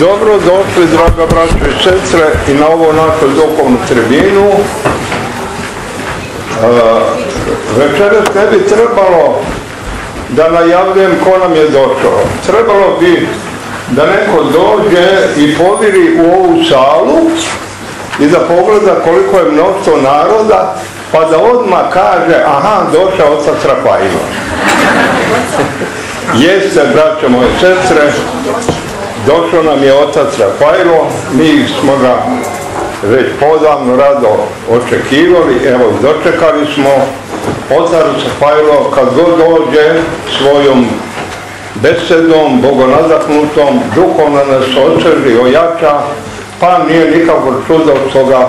dobro došli, draga braćo i sestre, i na ovo našu duhovnu tribinu. E, večeras ne bi trebalo da najavljujem ko nam je došao. Trebalo bi da neko dođe i poviri u ovu salu i da pogleda koliko je mnoštvo naroda, pa da odmah kaže, aha, došao otac Rafajlo. Jeste, braćo moje sestre, došao nam je otac Rafajlo, mi smo ga već podavno rado očekivali, evo dočekali smo otac Rafajlo kad god dođe svojom besedom, bogonadahnutom, duhovno nas osveži, ojača, pa nije nikako čudo što ga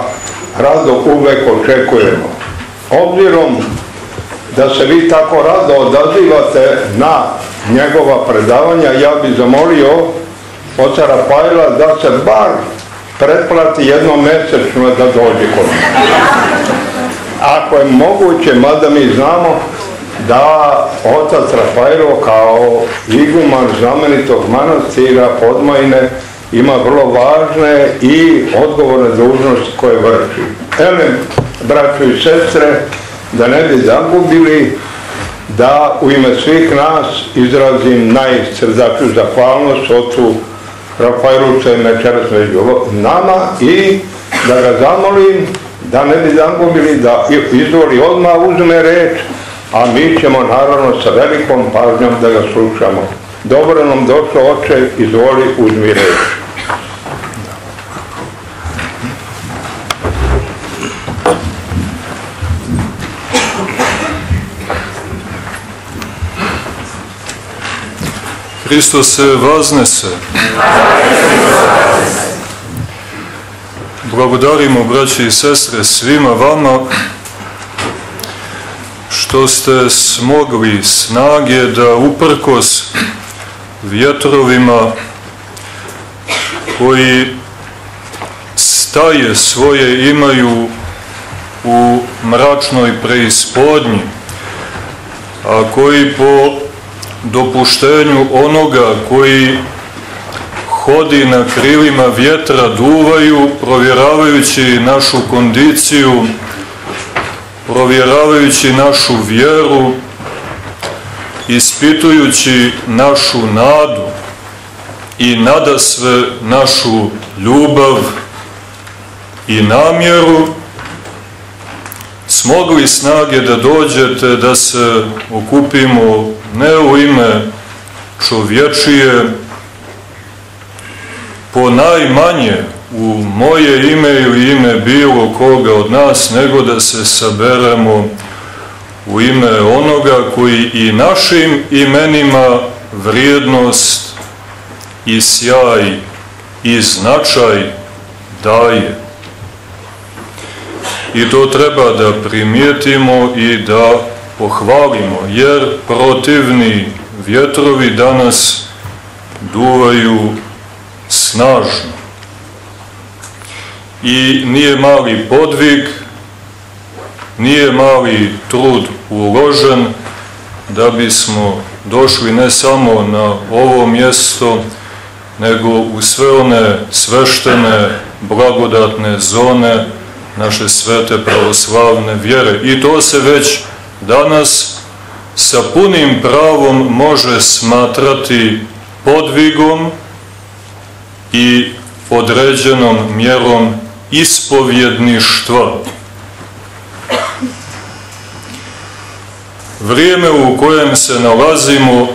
rado uvek očekujemo. Obzirom da se vi tako rado odazivate na njegova predavanja, ja bih zamolio oca Rafaela da se bar pretplati jednom mesečno da dođe kod Ako je moguće, mada mi znamo da otac Rafaelo kao iguman znamenitog manastira Podmajne ima vrlo važne i odgovorne dužnosti koje vrši. Ele, braćo i sestre, da ne bi zagubili, da u ime svih nas izrazim najsrdaču zahvalnost ocu Rafaelu je večeras među nama i da ga zamolim da ne bi zagubili, da izvoli odmah uzme reč, a mi ćemo naravno sa velikom pažnjom da ga slušamo. Dobro nam došlo oče, izvoli uzmi reč. Hristos se vaznese. Blagodarimo, braći i sestre, svima vama što ste smogli snage da uprkos vjetrovima koji staje svoje imaju u mračnoj preispodnji, a koji po dopuštenju onoga koji hodi na krilima vjetra duvaju, provjeravajući našu kondiciju, provjeravajući našu vjeru, ispitujući našu nadu i nada sve našu ljubav i namjeru, smogli snage da dođete, da se okupimo ne u ime čovječije, po najmanje u moje ime ili ime bilo koga od nas, nego da se saberemo u ime onoga koji i našim imenima vrijednost i sjaj i značaj daje. I to treba da primijetimo i da pohvalimo, jer protivni vjetrovi danas duvaju snažno. I nije mali podvig, nije mali trud uložen da bismo došli ne samo na ovo mjesto, nego u sve one sveštene, blagodatne zone naše svete pravoslavne vjere. I to se već danas sa punim pravom može smatrati podvigom i određenom mjerom ispovjedništva. Vrijeme u kojem se nalazimo,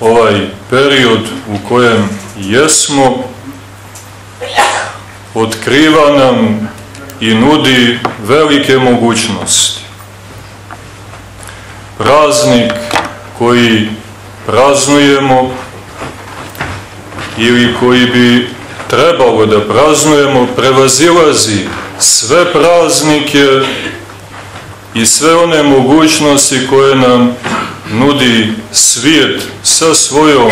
ovaj period u kojem jesmo, otkriva nam i nudi velike mogućnosti. Praznik koji praznujemo ili koji bi trebalo da praznujemo prevazilazi sve praznike i sve one mogućnosti koje nam nudi svijet sa svojom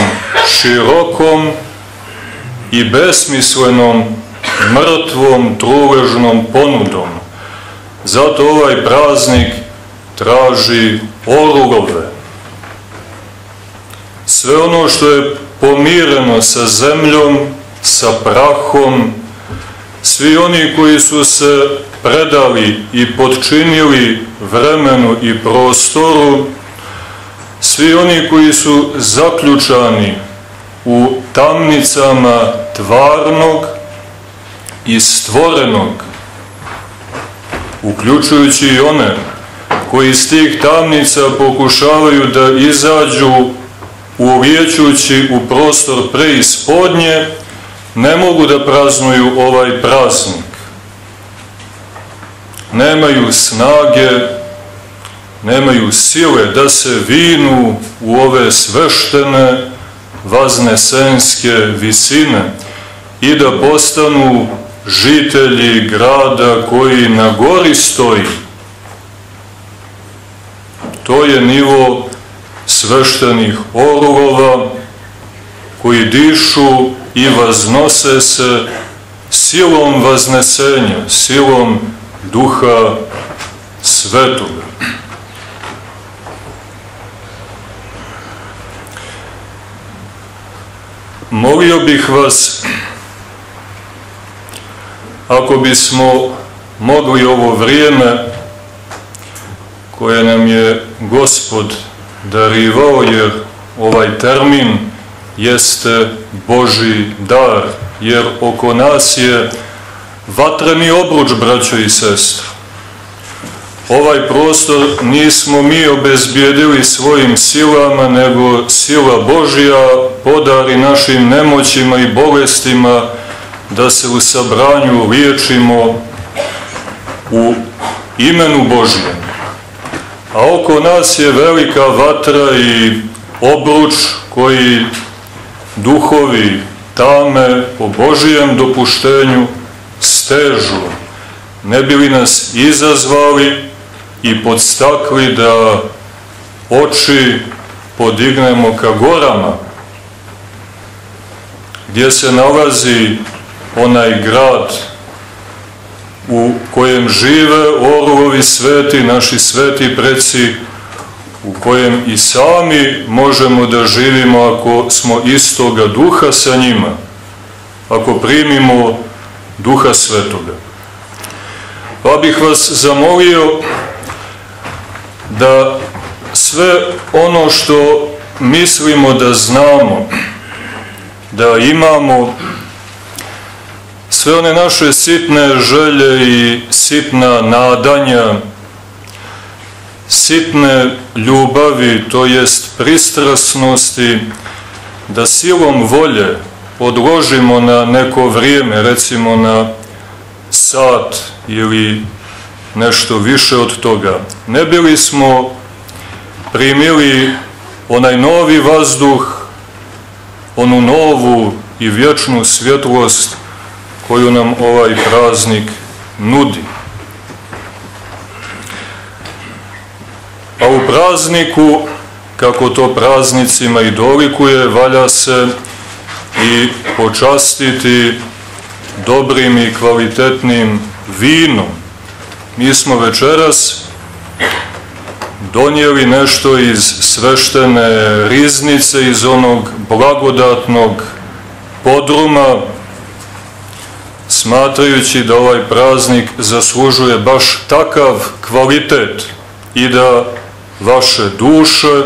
širokom i besmislenom mrtvom, truležnom ponudom. Zato ovaj praznik traži orlove. Sve ono što je pomireno sa zemljom sa prahom, svi oni koji su se predali i podčinili vremenu i prostoru, svi oni koji su zaključani u tamnicama tvarnog i stvorenog, uključujući i one koji iz tih tamnica pokušavaju da izađu uvjećujući u prostor preispodnje, ne mogu da praznuju ovaj praznik. Nemaju snage, nemaju sile da se vinu u ove sveštene vaznesenske visine i da postanu žitelji grada koji na gori stoji. To je nivo sveštenih orlova koji dišu i vaznose se silom vaznesenja, silom duha svetoga. Molio bih vas, ako bismo mogli ovo vrijeme koje nam je Gospod darivao, jer ovaj termin jeste Boži dar, jer oko nas je vatreni obruč, braćo i sestre. Ovaj prostor nismo mi obezbijedili svojim silama, nego sila Božja podari našim nemoćima i bolestima da se u sabranju liječimo u imenu Božjem. A oko nas je velika vatra i obruč koji duhovi tame po Božijem dopuštenju stežu. Ne bi li nas izazvali i podstakli da oči podignemo ka gorama, gdje se nalazi onaj grad u kojem žive orlovi sveti, naši sveti preci, u kojem i sami možemo da živimo ako smo istoga duha sa njima, ako primimo duha svetoga. Pa bih vas zamolio da sve ono što mislimo da znamo, da imamo, sve one naše sitne želje i sitna nadanja, sitne ljubavi, to jest pristrasnosti, da silom volje odložimo na neko vrijeme, recimo na sat ili nešto više od toga. Ne bili smo primili onaj novi vazduh, onu novu i vječnu svjetlost koju nam ovaj praznik nudi. A u prazniku, kako to praznicima i dolikuje, valja se i počastiti dobrim i kvalitetnim vinom. Mi smo večeras donijeli nešto iz sveštene riznice, iz onog blagodatnog podruma, smatrajući da ovaj praznik zaslužuje baš takav kvalitet i da vaše duše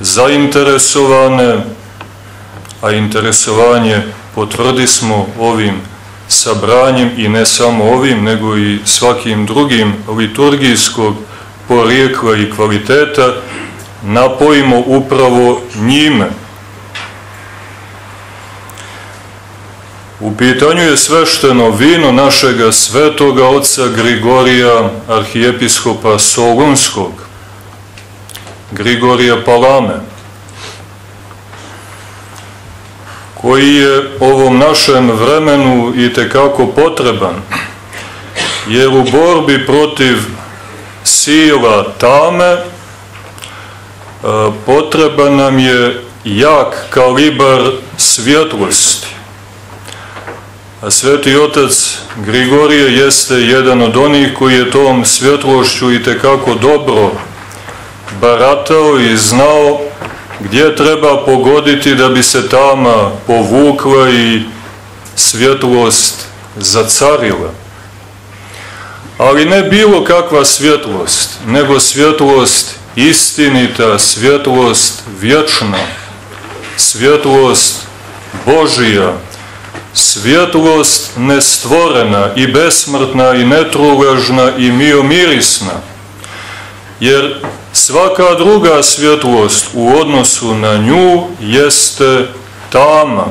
zainteresovane, a interesovanje potvrdi smo ovim sabranjem i ne samo ovim, nego i svakim drugim liturgijskog porijekla i kvaliteta, napojimo upravo njime. U pitanju je svešteno vino našega svetoga oca Grigorija, arhijepiskopa Solunskog, Grigorija Palame, koji je ovom našem vremenu i tekako potreban, jer u borbi protiv sila tame e, potreban nam je jak kalibar svjetlosti. A sveti otac Grigorije jeste jedan od onih koji je tom svjetlošću i tekako dobro baratao i znao gdje treba pogoditi da bi se tama povukla i svjetlost zacarila. Ali ne bilo kakva svjetlost, nego svjetlost istinita, svjetlost vječna, svjetlost Božija, svjetlost nestvorena i besmrtna i netrugažna i miomirisna, jer svaka druga svjetlost u odnosu na nju jeste tama.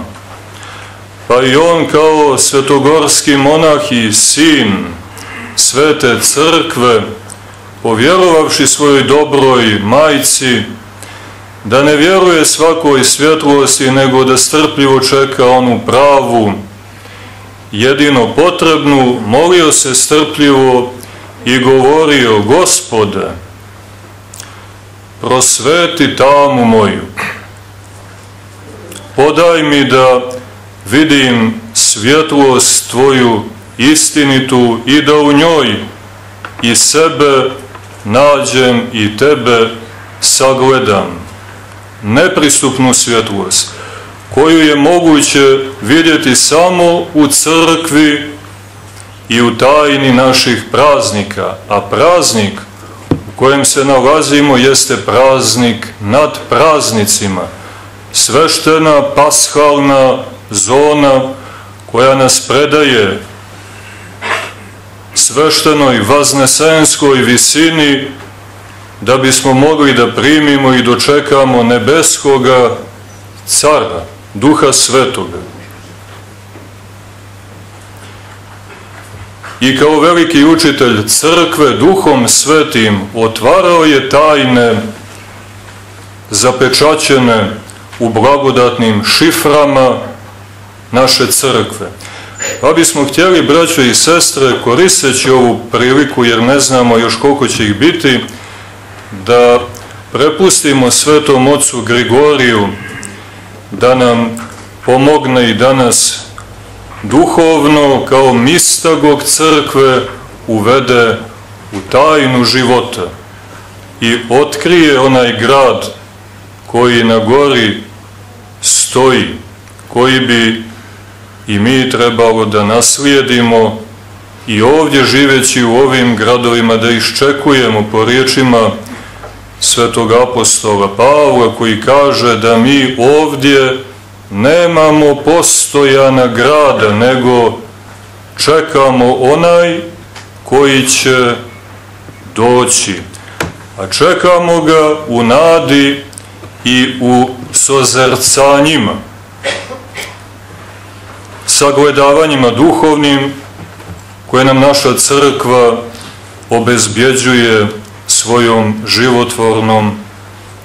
Pa i on kao svetogorski monah i sin svete crkve, povjerovavši svojoj dobroj majci, da ne vjeruje svakoj svjetlosti, nego da strpljivo čeka onu pravu, jedino potrebnu, molio se strpljivo i govorio, gospode, prosveti tamu moju, podaj mi da vidim svjetlost Tvoju istinitu i da u njoj i sebe nađem i Tebe sagledam nepristupnu svjetlost, koju je moguće vidjeti samo u crkvi i u tajni naših praznika, a praznik u kojem se nalazimo jeste praznik nad praznicima, sveštena pashalna zona koja nas predaje sveštenoj vaznesenskoj visini da bismo mogli da primimo i dočekamo nebeskoga cara, duha svetoga. I kao veliki učitelj crkve duhom svetim otvarao je tajne zapečaćene u blagodatnim šiframa naše crkve. Pa bismo htjeli, braćo i sestre, koristeći ovu priliku, jer ne znamo još koliko će ih biti, da prepustimo svetom ocu Grigoriju da nam pomogne i danas duhovno kao mistagog crkve uvede u tajnu života i otkrije onaj grad koji na gori stoji, koji bi i mi trebalo da naslijedimo i ovdje živeći u ovim gradovima da iščekujemo po riječima svetog apostola Pavla koji kaže da mi ovdje nemamo postojana grada, nego čekamo onaj koji će doći. A čekamo ga u nadi i u sozercanjima, sagledavanjima duhovnim koje nam naša crkva obezbjeđuje svojom životvornom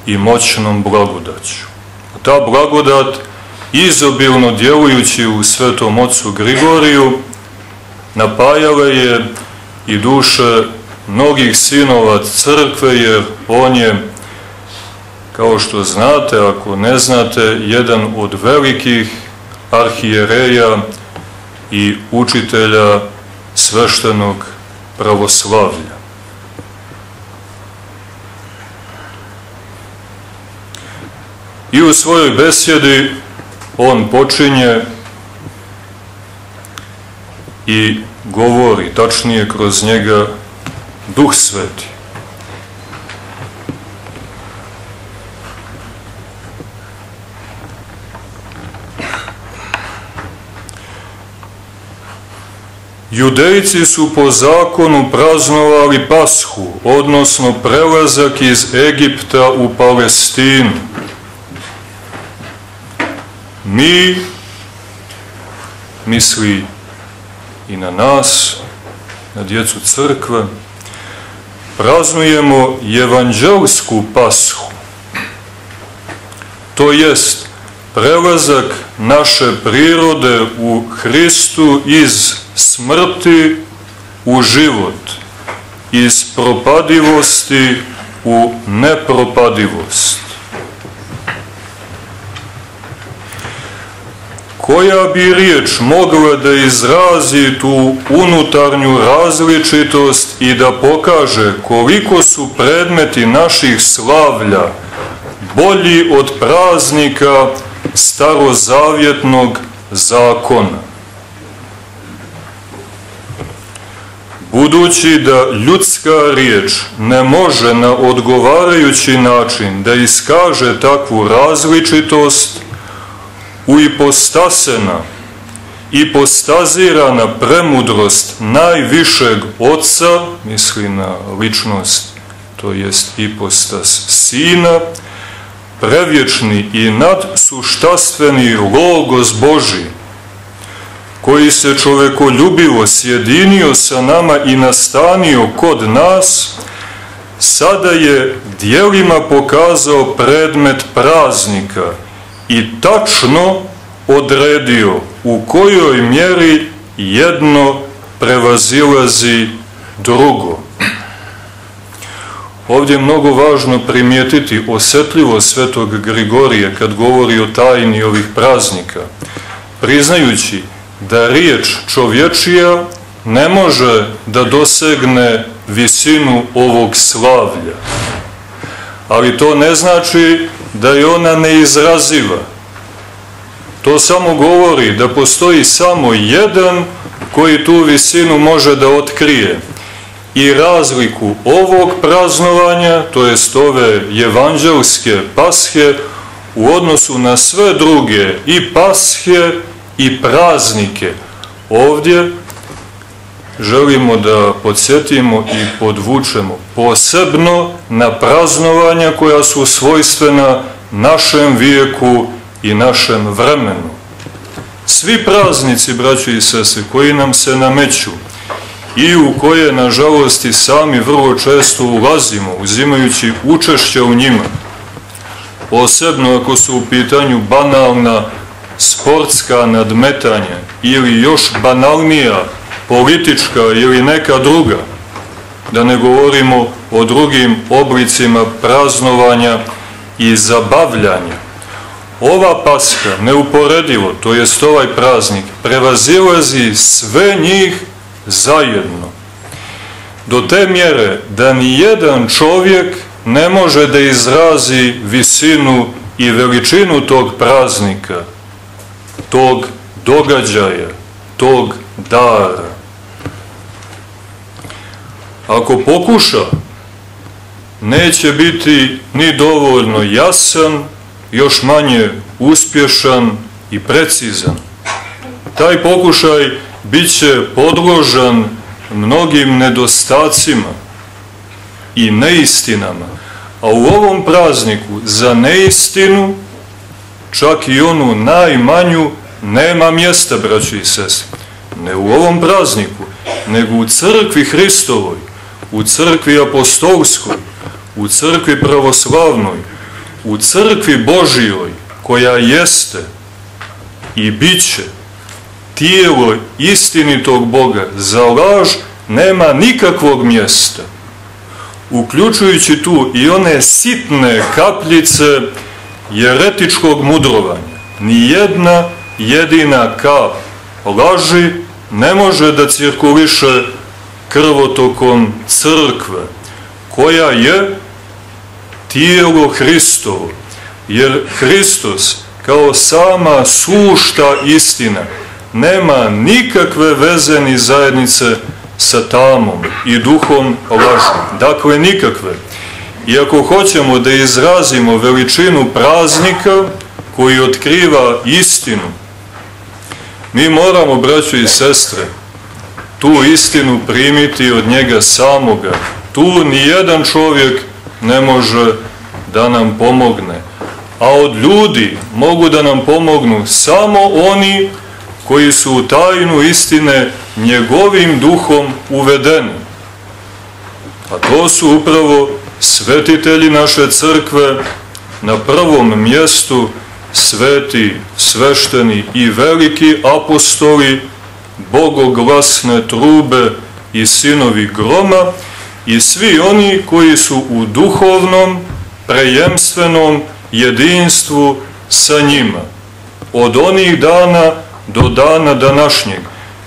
i moćnom blagodaću. Ta blagodat, izobilno djelujući u svetom ocu Grigoriju, napajala je i duše mnogih sinova crkve, jer on je, kao što znate, ako ne znate, jedan od velikih arhijereja i učitelja sveštenog pravoslavlja. I u svojoj besjedi on počinje i govori, tačnije kroz njega, Duh Sveti. Judejci su po zakonu praznovali pashu, odnosno prelazak iz Egipta u Palestinu. Mi, misli i na nas, na djecu crkve, praznujemo evanđelsku pashu. To jest prelazak naše prirode u Hristu iz smrti u život, iz propadivosti u nepropadivost. Koja bi riječ mogla da izrazi tu unutarnju različitost i da pokaže koliko su predmeti naših slavlja bolji od praznika starozavjetnog zakona. Budući da ljudska riječ ne može na odgovarajući način da iskaže takvu različitost u ipostasena i postazirana premudrost najvišeg oca, misli na ličnost, to jest ipostas sina, prevječni i nadsuštastveni logos Boži, koji se čovekoljubivo sjedinio sa nama i nastanio kod nas, sada je dijelima pokazao predmet praznika i tačno odredio u kojoj mjeri jedno prevazilazi drugo. Ovdje je mnogo važno primijetiti osjetljivo svetog Grigorije kad govori o tajni ovih praznika, priznajući da riječ čovječija ne može da dosegne visinu ovog slavlja. Ali to ne znači da je ona neizraziva. To samo govori da postoji samo jedan koji tu visinu može da otkrije i razliku ovog praznovanja, to jest ove evanđelske pashe, u odnosu na sve druge i pashe i praznike. Ovdje želimo da podsjetimo i podvučemo posebno na praznovanja koja su svojstvena našem vijeku i našem vremenu. Svi praznici, braći i sese, koji nam se nameću i u koje, nažalost, i sami vrlo često ulazimo, uzimajući učešće u njima, posebno ako su u pitanju banalna sportska nadmetanja ili još banalnija politička ili neka druga, da ne govorimo o drugim oblicima praznovanja i zabavljanja. Ova paska, neuporedivo, to jest ovaj praznik, prevazilazi sve njih zajedno. Do te mjere da ni jedan čovjek ne može da izrazi visinu i veličinu tog praznika, tog događaja, tog dara. Ako pokuša, neće biti ni dovoljno jasan, još manje uspješan i precizan. Taj pokušaj bit će podložan mnogim nedostacima i neistinama, a u ovom prazniku za neistinu, čak i onu najmanju, nema mjesta, braći i sestri. Ne u ovom prazniku, nego u crkvi Hristovoj, u crkvi apostolskoj, u crkvi pravoslavnoj, u crkvi Božijoj, koja jeste i bit će tijelo istinitog Boga, za laž nema nikakvog mjesta, uključujući tu i one sitne kapljice jeretičkog mudrovanja. Nijedna jedina kap laži ne može da cirkuliše krvotokom crkve, koja je tijelo Hristovo, jer Hristos kao sama sušta istina nema nikakve veze ni zajednice sa tamom i duhom lažom. Dakle, nikakve. I ako hoćemo da izrazimo veličinu praznika koji otkriva istinu, mi moramo, braćo i sestre, tu istinu primiti od njega samoga. Tu ni jedan čovjek ne može da nam pomogne. A od ljudi mogu da nam pomognu samo oni koji su u tajnu istine njegovim duhom uvedeni. A to su upravo svetitelji naše crkve na prvom mjestu sveti, svešteni i veliki apostoli, bogoglasne trube i sinovi groma i svi oni koji su u duhovnom, prejemstvenom jedinstvu sa njima. Od onih dana do dana današnjeg,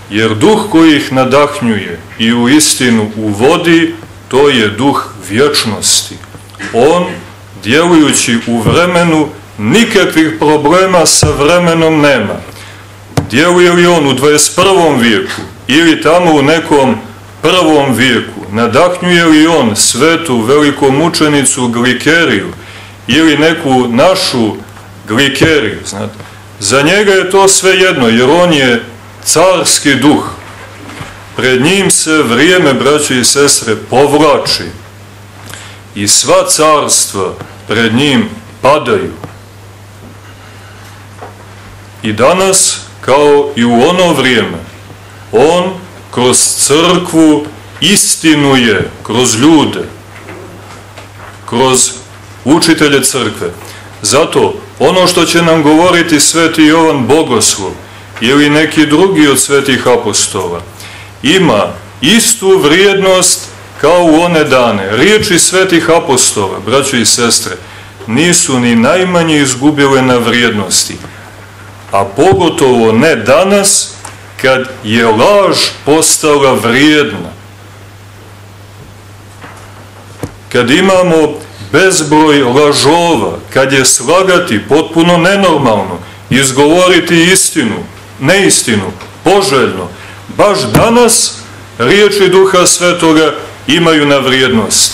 jer duh koji ih nadahnjuje i u istinu uvodi, to je duh vječnosti. On djelujući u vremenu, nikakvih problema sa vremenom nema. Djeluje li on u 21. vijeku ili tamo u nekom prvom vijeku, nadahnjuje li on svetu velikomučenicu Glikeriju ili neku našu Glikeriju, znate, za njega je to sve jedno, jer on je carski duh. Pred njim se vrijeme, braće i sestre, povlači i sva carstva pred njim padaju. I danas, kao i u ono vrijeme, on kroz crkvu istinuje, kroz ljude, kroz učitelje crkve. Zato ono što će nam govoriti sveti Jovan Bogoslov ili neki drugi od svetih apostola ima istu vrijednost kao u one dane. Riječi svetih apostola, braćo i sestre, nisu ni najmanje izgubile na vrijednosti, a pogotovo ne danas kad je laž postala vrijedna. Kad imamo bezbroj lažova, kad je slagati potpuno nenormalno, izgovoriti istinu, neistinu, poželjno, baš danas riječi Duha Svetoga imaju na vrijednost.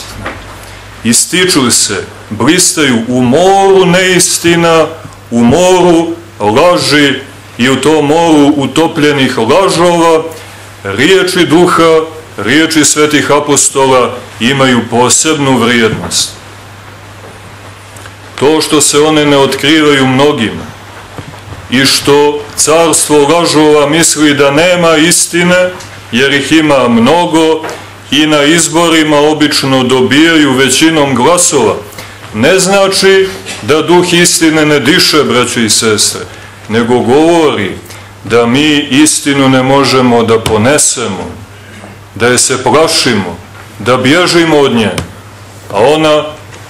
Ističu se, blistaju u moru neistina, u moru laži i u tom moru utopljenih lažova, riječi Duha, riječi svetih apostola imaju posebnu vrijednost. To što se one ne otkrivaju mnogima i što carstvo lažova misli da nema istine, jer ih ima mnogo i na izborima obično dobijaju većinom glasova, ne znači da duh istine ne diše, braćo i sestre, nego govori da mi istinu ne možemo da ponesemo, da je se plašimo, da bježimo od nje, a ona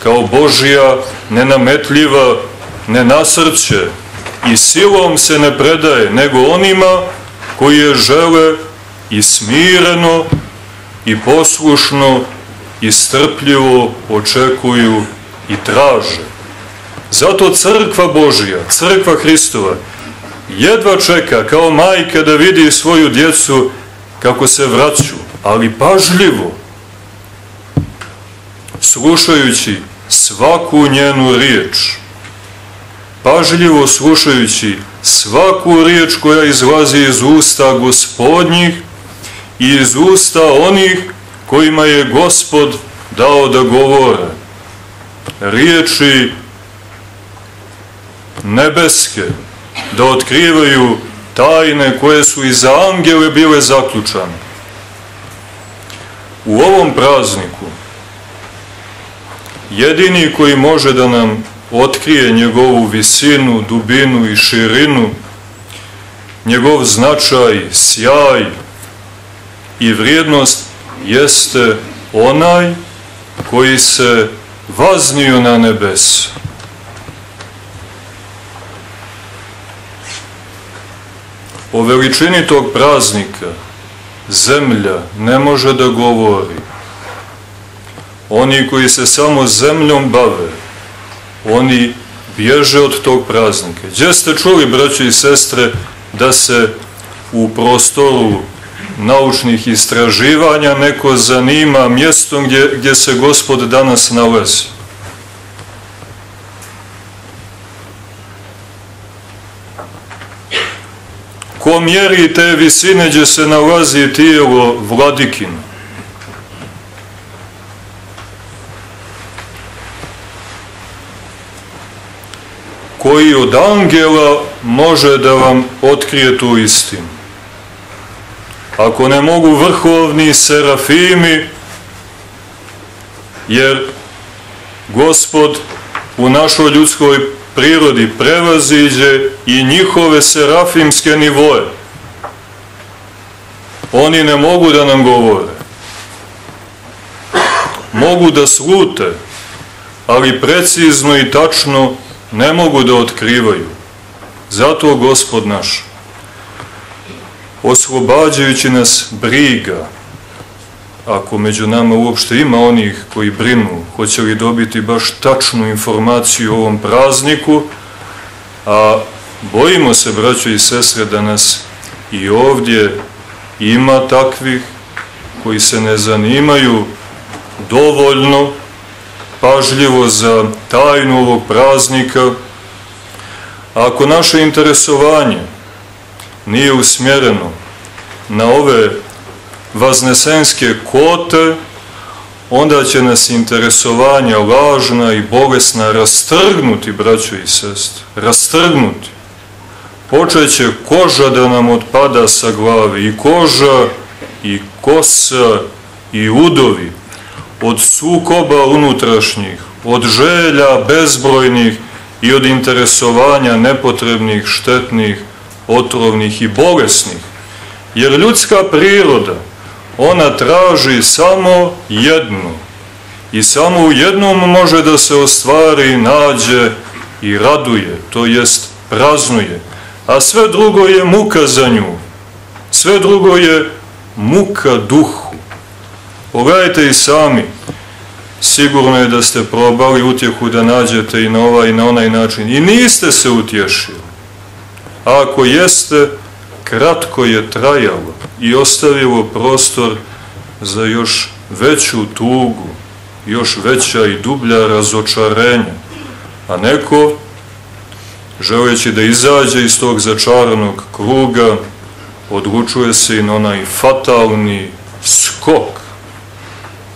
kao Božija nenametljiva ne nasrće i silom se ne predaje, nego onima koji je žele i smireno i poslušno i strpljivo očekuju i traže. Zato crkva Božija, crkva Hristova, jedva čeka kao majka da vidi svoju djecu kako se vraću, ali pažljivo, slušajući svaku njenu riječ, pažljivo slušajući svaku riječ koja izlazi iz usta gospodnjih i iz usta onih kojima je gospod dao da govore. Riječi nebeske, da otkrivaju tajne koje su i za angele bile zaključane. U ovom prazniku jedini koji može da nam otkrije njegovu visinu, dubinu i širinu, njegov značaj, sjaj i vrijednost jeste onaj koji se vaznio na nebes. O veličini tog praznika zemlja ne može da govori. Oni koji se samo zemljom bave, oni bježe od tog praznika. Gdje ste čuli, braće i sestre, da se u prostoru naučnih istraživanja neko zanima mjestom gdje, gdje se gospod danas nalazi? Ko mjeri te visine gdje se nalazi tijelo vladikino? koji od angela može da vam otkrije tu istinu. Ako ne mogu vrhovni serafimi, jer gospod u našoj ljudskoj prirodi prevaziđe i njihove serafimske nivoje. Oni ne mogu da nam govore. Mogu da slute, ali precizno i tačno ne mogu da otkrivaju. Zato gospod naš, oslobađajući nas briga, ako među nama uopšte ima onih koji brinu, hoće li dobiti baš tačnu informaciju o ovom prazniku, a bojimo se, braćo i sestre, da nas i ovdje ima takvih koji se ne zanimaju dovoljno pažljivo za tajnu ovog praznika, ako naše interesovanje nije usmjereno na ove vaznesenske kote, onda će nas interesovanja lažna i bolesna rastrgnuti, braćo i sestre, rastrgnuti. Počeće koža da nam odpada sa glave, i koža, i kosa, i udovi, od sukoba unutrašnjih, od želja bezbrojnih i od interesovanja nepotrebnih, štetnih, otrovnih i bolesnih. Jer ljudska priroda, ona traži samo jednu. I samo u jednom može da se ostvari, nađe i raduje, to jest praznuje, a sve drugo je muka za nju, sve drugo je muka duhu. Pogledajte i sami, sigurno je da ste probali utjehu da nađete i na ovaj i na onaj način. I niste se utješili. A ako jeste, kratko je trajalo i ostavilo prostor za još veću tugu, još veća i dublja razočarenja. A neko, želeći da izađe iz tog začaranog kruga, odlučuje se i na onaj fatalni skok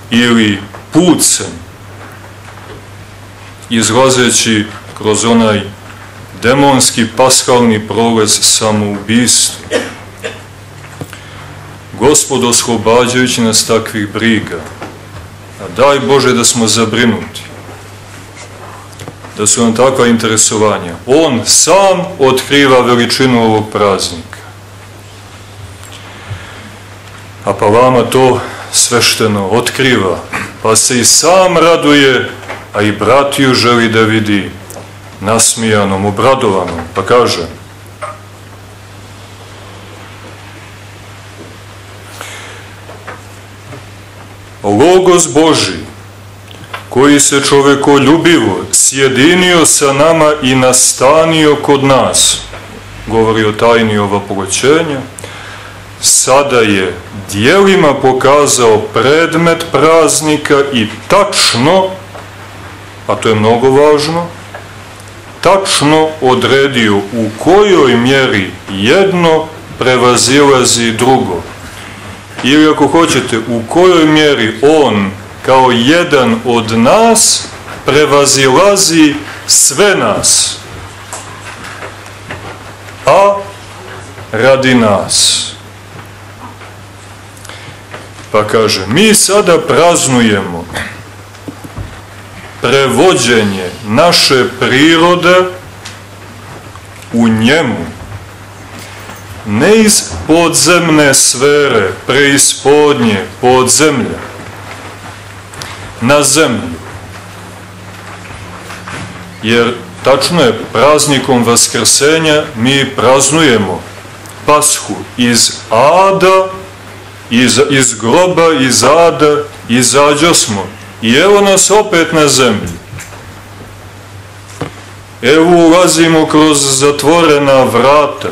ili pucem, izlazeći kroz onaj demonski paskalni prolez samoubistva. Gospod oslobađajući nas takvih briga, a daj Bože da smo zabrinuti, da su nam takva interesovanja. On sam otkriva veličinu ovog praznika. A pa vama to svešteno otkriva, pa se i sam raduje, a i bratiju želi da vidi nasmijanom, obradovanom, pa kaže Logos Boži, koji se čoveko ljubivo sjedinio sa nama i nastanio kod nas, govori o tajni ovapogoćenja, sada je dijelima pokazao predmet praznika i tačno, a to je mnogo važno, tačno odredio u kojoj mjeri jedno prevazilazi drugo. Ili ako hoćete, u kojoj mjeri on kao jedan od nas prevazilazi sve nas. A radi nas. Pa kaže, mi sada praznujemo prevođenje naše prirode u njemu, ne iz podzemne sfere, preispodnje, podzemlja, na zemlju. Jer tačno je, praznikom Vaskrsenja mi praznujemo pashu iz ada, iz, iz groba, iz ada, izađo smo I evo nas opet na zemlji. Evo ulazimo kroz zatvorena vrata.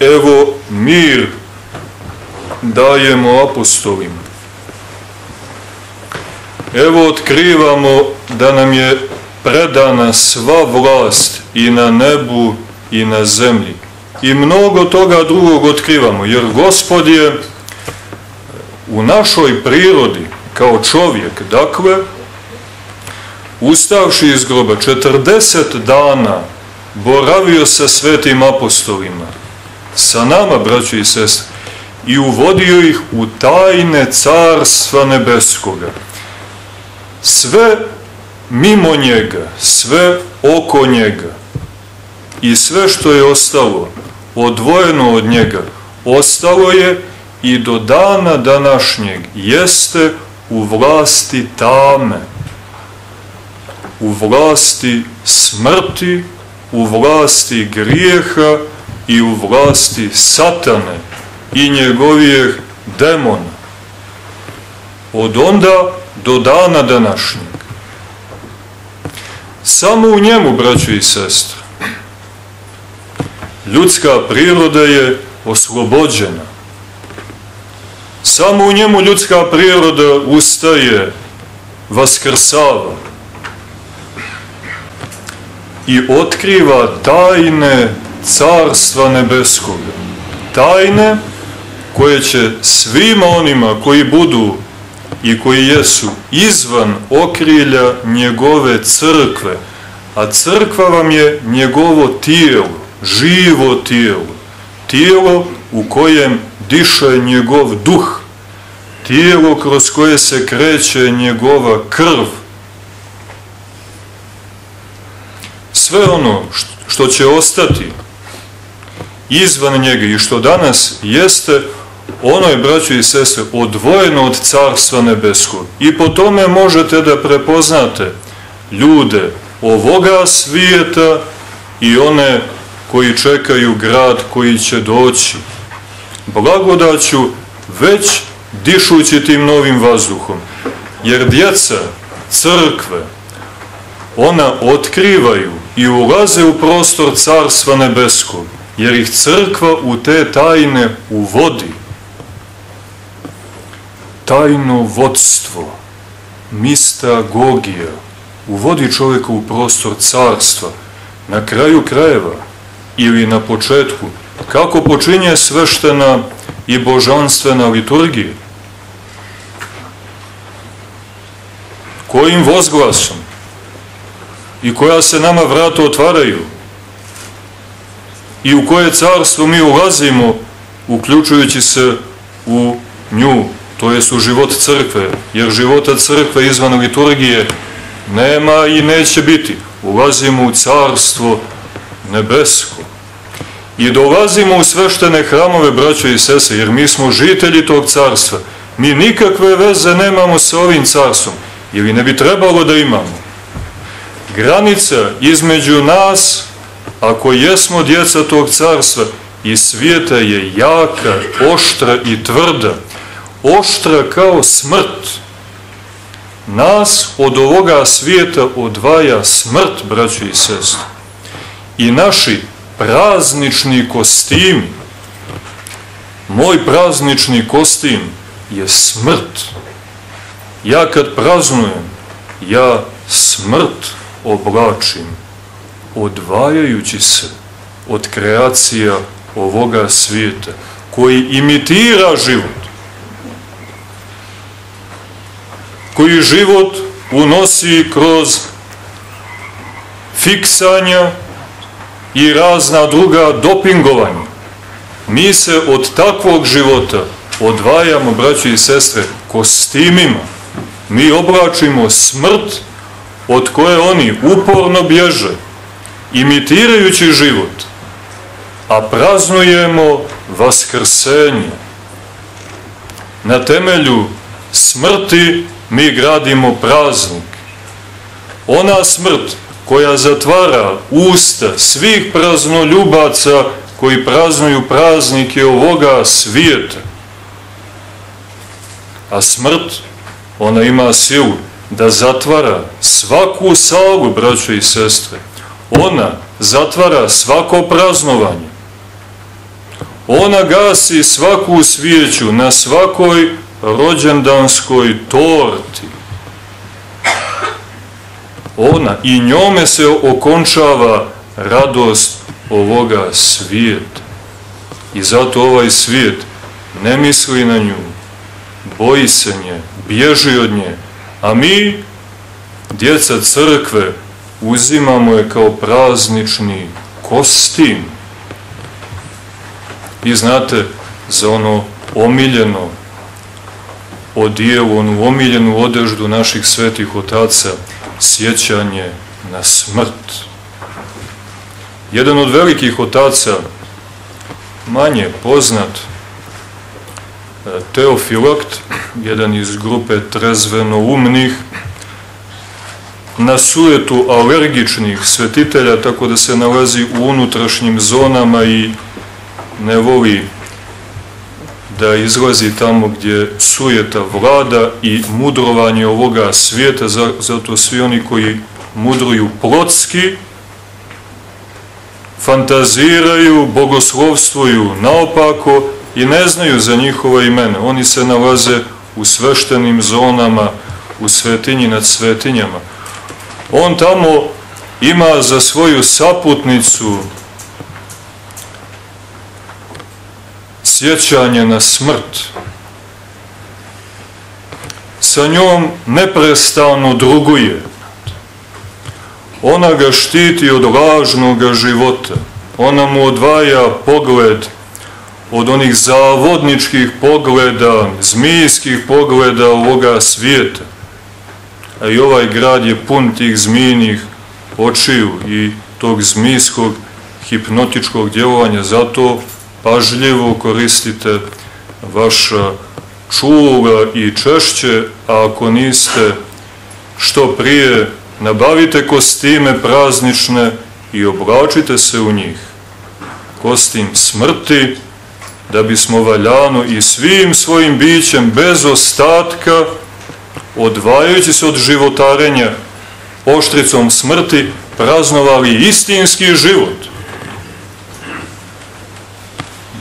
Evo mir dajemo apostolima. Evo otkrivamo da nam je predana sva vlast i na nebu i na zemlji. I mnogo toga drugog otkrivamo, jer Gospod je u našoj prirodi kao čovjek. Dakle, ustavši iz groba 40 dana boravio sa svetim apostolima, sa nama, braći i sestre, i uvodio ih u tajne carstva nebeskoga. Sve mimo njega, sve oko njega i sve što je ostalo odvojeno od njega, ostalo je i do dana današnjeg jeste u vlasti tame, u vlasti smrti, u vlasti grijeha i u vlasti satane i njegovijeh demona. od onda do dana današnjeg. Samo u njemu, braćo i sestre, ljudska priroda je oslobođena. Samo u njemu ljudska priroda ustaje, vaskrsava i otkriva tajne carstva nebeskoga. Tajne koje će svima onima koji budu i koji jesu izvan okrilja njegove crkve, a crkva vam je njegovo tijelo, živo tijelo, tijelo u kojem diše njegov duh, tijelo kroz koje se kreće njegova krv. Sve ono što će ostati izvan njega i što danas jeste, ono je, braćo i sestre, odvojeno od Carstva Nebeskog. I po tome možete da prepoznate ljude ovoga svijeta i one koji čekaju grad koji će doći. Blagodaću već dišući tim novim vazduhom. Jer djeca crkve, ona otkrivaju i ulaze u prostor Carstva Nebeskog, jer ih crkva u te tajne uvodi. Tajno vodstvo, mistagogija, uvodi čovjeka u prostor carstva, na kraju krajeva ili na početku, kako počinje sveštena i božanstvena liturgija. Kojim vozglasom i koja se nama vrata otvaraju i u koje carstvo mi ulazimo, uključujući se u nju, to jest u život crkve, jer života crkve izvan liturgije nema i neće biti. Ulazimo u carstvo nebesko. I dolazimo u sveštene hramove, braćo i sese, jer mi smo žitelji tog carstva. Mi nikakve veze nemamo sa ovim carstvom, ili ne bi trebalo da imamo. Granica između nas, ako jesmo djeca tog carstva, i svijeta je jaka, oštra i tvrda. Oštra kao smrt. Nas od ovoga svijeta odvaja smrt, braćo i sestre. I naši praznični kostim, moj praznični kostim je smrt. Ja kad praznujem, ja smrt oblačim, odvajajući se od kreacija ovoga svijeta, koji imitira život, koji život unosi kroz fiksanja i razna druga dopingovanja. Mi se od takvog života odvajamo, braći i sestre, kostimima. Mi oblačimo smrt od koje oni uporno bježe, imitirajući život, a praznujemo vaskrsenje. Na temelju smrti mi gradimo praznik. Ona smrt koja zatvara usta svih praznoljubaca koji praznuju praznike ovoga svijeta. A smrt, ona ima silu da zatvara svaku salgu, braćo i sestre. Ona zatvara svako praznovanje. Ona gasi svaku svijeću na svakoj rođendanskoj torti ona i njome se okončava radost ovoga svijeta. I zato ovaj svijet ne misli na nju, boji se nje, bježi od nje, a mi, djeca crkve, uzimamo je kao praznični kostim. I znate, za ono omiljeno odijelu, onu omiljenu odeždu naših svetih otaca, sjećanje na smrt. Jedan od velikih otaca, manje poznat, Teofilakt, jedan iz grupe trezveno umnih, na sujetu alergičnih svetitelja, tako da se nalazi u unutrašnjim zonama i ne voli da izlazi tamo gdje sujeta vlada i mudrovanje ovoga svijeta, zato svi oni koji mudruju plotski, fantaziraju, bogoslovstvuju naopako i ne znaju za njihova imena. Oni se nalaze u sveštenim zonama, u svetinji nad svetinjama. On tamo ima za svoju saputnicu sjećanje na smrt. Sa njom neprestano druguje. Ona ga štiti od lažnog života. Ona mu odvaja pogled od onih zavodničkih pogleda, zmijskih pogleda ovoga svijeta. A i ovaj grad je pun tih zmijnih očiju i tog zmijskog hipnotičkog djelovanja. Zato pažljivo koristite vaša čula i češće, a ako niste što prije nabavite kostime praznične i oblačite se u njih. Kostim smrti, da bismo valjano i svim svojim bićem bez ostatka, odvajajući se od životarenja oštricom smrti, praznovali istinski život.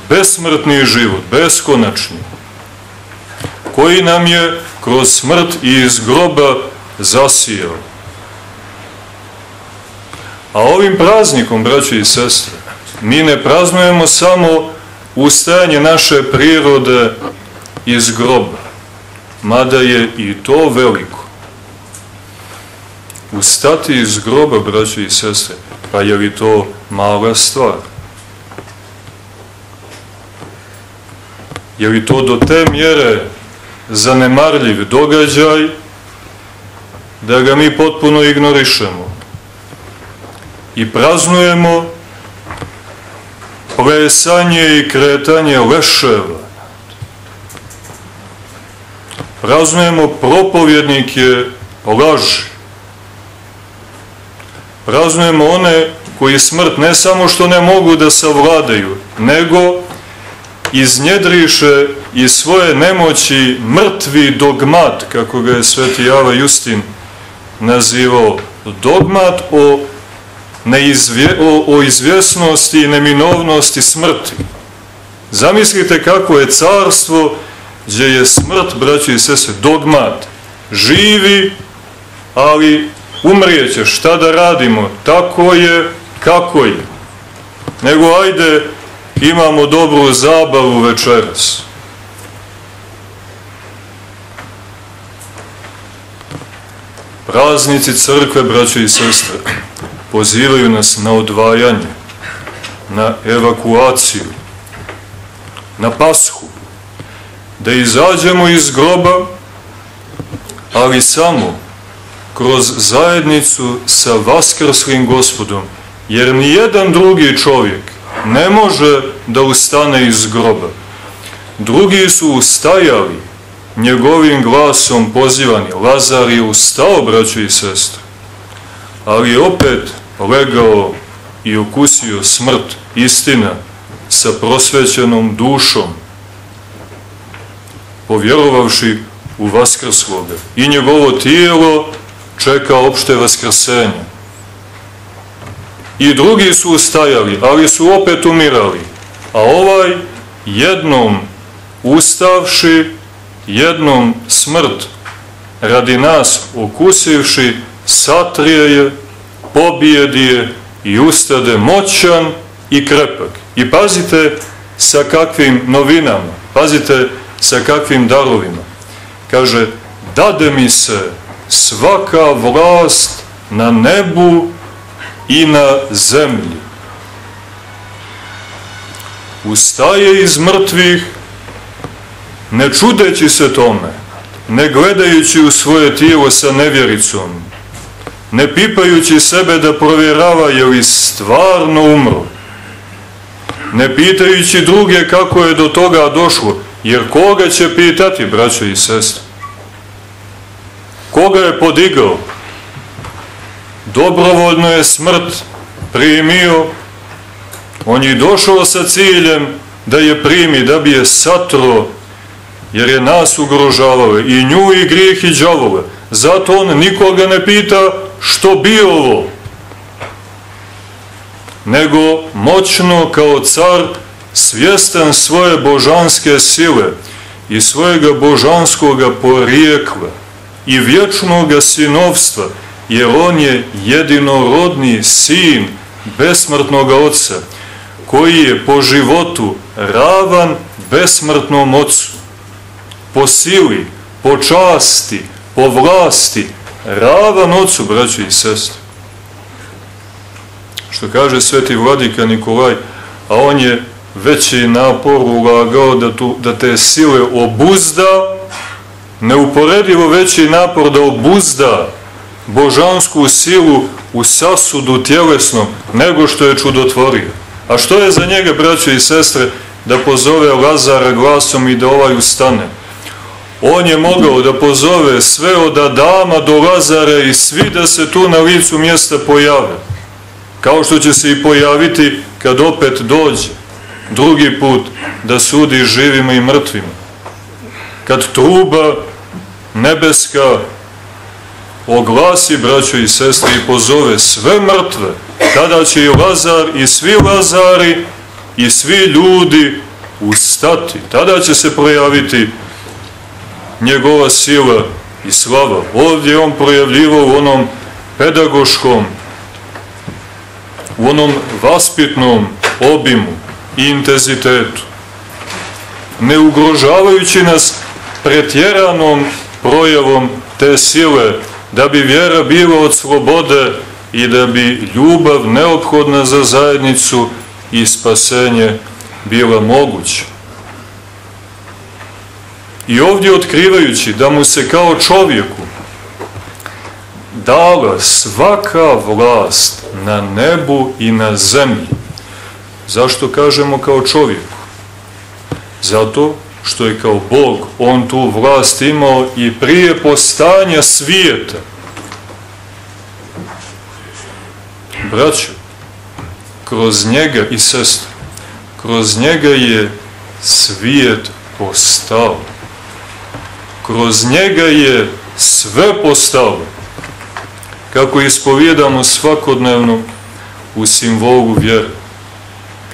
Besmrtni život, beskonačni, koji nam je kroz smrt i iz groba zasijao. A ovim praznikom, braći i sestre, mi ne praznujemo samo ustajanje naše prirode iz groba, mada je i to veliko. Ustati iz groba, braći i sestre, pa je li to mala stvar? Je li to do te mjere zanemarljiv događaj da ga mi potpuno ignorišemo i praznujemo plesanje i kretanje leševa. Praznujemo propovjednike laži. Praznujemo one koji smrt ne samo što ne mogu da savladaju, nego iznjedriše iz svoje nemoći mrtvi dogmat, kako ga je sveti Java Justin nazivao, dogmat o neizvje, o, o izvjesnosti i neminovnosti smrti. Zamislite kako je carstvo gdje je smrt, braći i sese, dogmat. Živi, ali umrijeće, šta da radimo? Tako je, kako je. Nego ajde, imamo dobru zabavu večeras. Praznici crkve, braći i sestre, pozivaju nas na odvajanje, na evakuaciju, na pashu, da izađemo iz groba, ali samo kroz zajednicu sa vaskrslim gospodom, jer ni jedan drugi čovjek ne može da ustane iz groba. Drugi su ustajali, njegovim glasom pozivani. Lazar je ustao, braćo i sestre, ali opet legao i okusio smrt, istina, sa prosvećenom dušom, povjerovavši u vaskrsloga. I njegovo tijelo čeka opšte vaskrsenje. I drugi su ustajali, ali su opet umirali. A ovaj jednom ustavši, jednom smrt radi nas okusivši, satrije je pobijedi je i ustade moćan i krepak. I pazite sa kakvim novinama, pazite sa kakvim darovima. Kaže, dade mi se svaka vlast na nebu i na zemlji. Ustaje iz mrtvih, ne čudeći se tome, ne gledajući u svoje tijelo sa nevjericom, ne pipajući sebe da provjerava je li stvarno umro, ne pitajući druge kako je do toga došlo, jer koga će pitati, braćo i sestre? Koga je podigao? Dobrovoljno je smrt primio, on je došao sa ciljem da je primi, da bi je satro, jer je nas ugrožavao i nju i grijeh i džavove. Zato on nikoga ne pita što bi ovo, nego moćno kao car svjestan svoje božanske sile i svojega božanskoga porijekla i vječnoga sinovstva, jer on je jedinorodni sin besmrtnog oca, koji je po životu ravan besmrtnom ocu, po sili, po časti, po vlasti, ravan ocu, braći i sestri. Što kaže sveti vladika Nikolaj, a on je veći napor ulagao da, tu, da te sile obuzda, neuporedivo veći napor da obuzda božansku silu u sasudu tjelesnom nego što je čudotvorio. A što je za njega, braćo i sestre, da pozove Lazara glasom i da ovaj ustane? On je mogao da pozove sve od Adama do Lazara i svi da se tu na licu mjesta pojave. Kao što će se i pojaviti kad opet dođe drugi put da sudi živima i mrtvima. Kad truba nebeska oglasi, braćo i sestre, i pozove sve mrtve, tada će i Lazar i svi Lazari i svi ljudi ustati. Tada će se projaviti njegova sila i slava. Ovdje je on projavljivao u onom pedagoškom, u onom vaspitnom obimu i intenzitetu, ne ugrožavajući nas pretjeranom projavom te sile, da bi vjera bila od slobode i da bi ljubav neophodna za zajednicu i spasenje bila moguća. I ovdje otkrivajući da mu se kao čovjeku dala svaka vlast na nebu i na zemlji. Zašto kažemo kao čovjeku? Zato što je kao Bog on tu vlast imao i prije postanja svijeta. Braćo, kroz njega i sestru, kroz njega je svijet postao. Kroz njega je sve postalo. Kako ispovjedamo svakodnevno u simbolu vjere.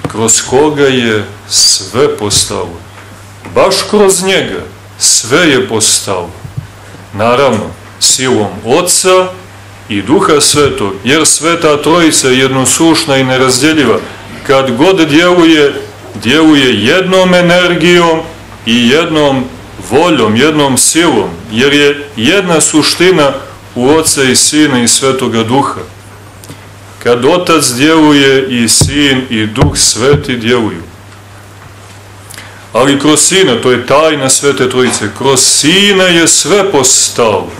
Kroz koga je sve postalo baš kroz njega sve je postalo. Naravno, silom Otca i Duha Svetog, jer Sveta Trojica je jednosušna i nerazdjeljiva. Kad god djeluje, djeluje jednom energijom i jednom voljom, jednom silom, jer je jedna suština u Otca i Sina i Svetoga Duha. Kad Otac djeluje i Sin i Duh Sveti djeluju ali kroz Sina, to je tajna Svete Trojice, kroz Sina je sve postalo.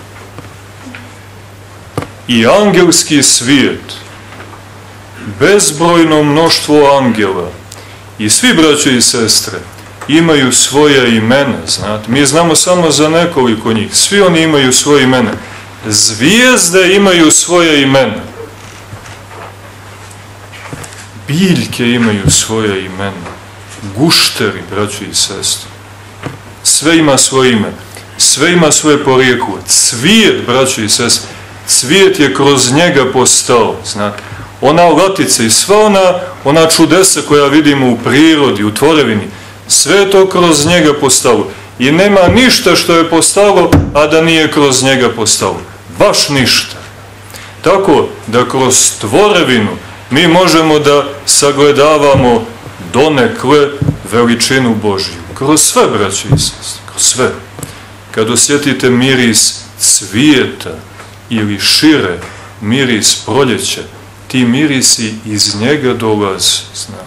I angelski svijet, bezbrojno mnoštvo angela, i svi braće i sestre, imaju svoja imena, znate. Mi znamo samo za nekoliko njih. Svi oni imaju svoje imena. Zvijezde imaju svoje imena. Biljke imaju svoje imena gušteri, braći i sestri. Sve ima svoje ime, sve ima svoje porijeklo. Cvijet, braći i sestri, cvijet je kroz njega postao, znate. Ona latica i sva ona, ona čudesa koja vidimo u prirodi, u tvorevini, sve to kroz njega postalo. I nema ništa što je postalo, a da nije kroz njega postalo. Baš ništa. Tako da kroz tvorevinu mi možemo da sagledavamo donekle veličinu Božju. Kroz sve, braće i sestri, kroz sve. Kad osjetite miris cvijeta ili šire miris proljeća, ti mirisi iz njega dolaze, znate.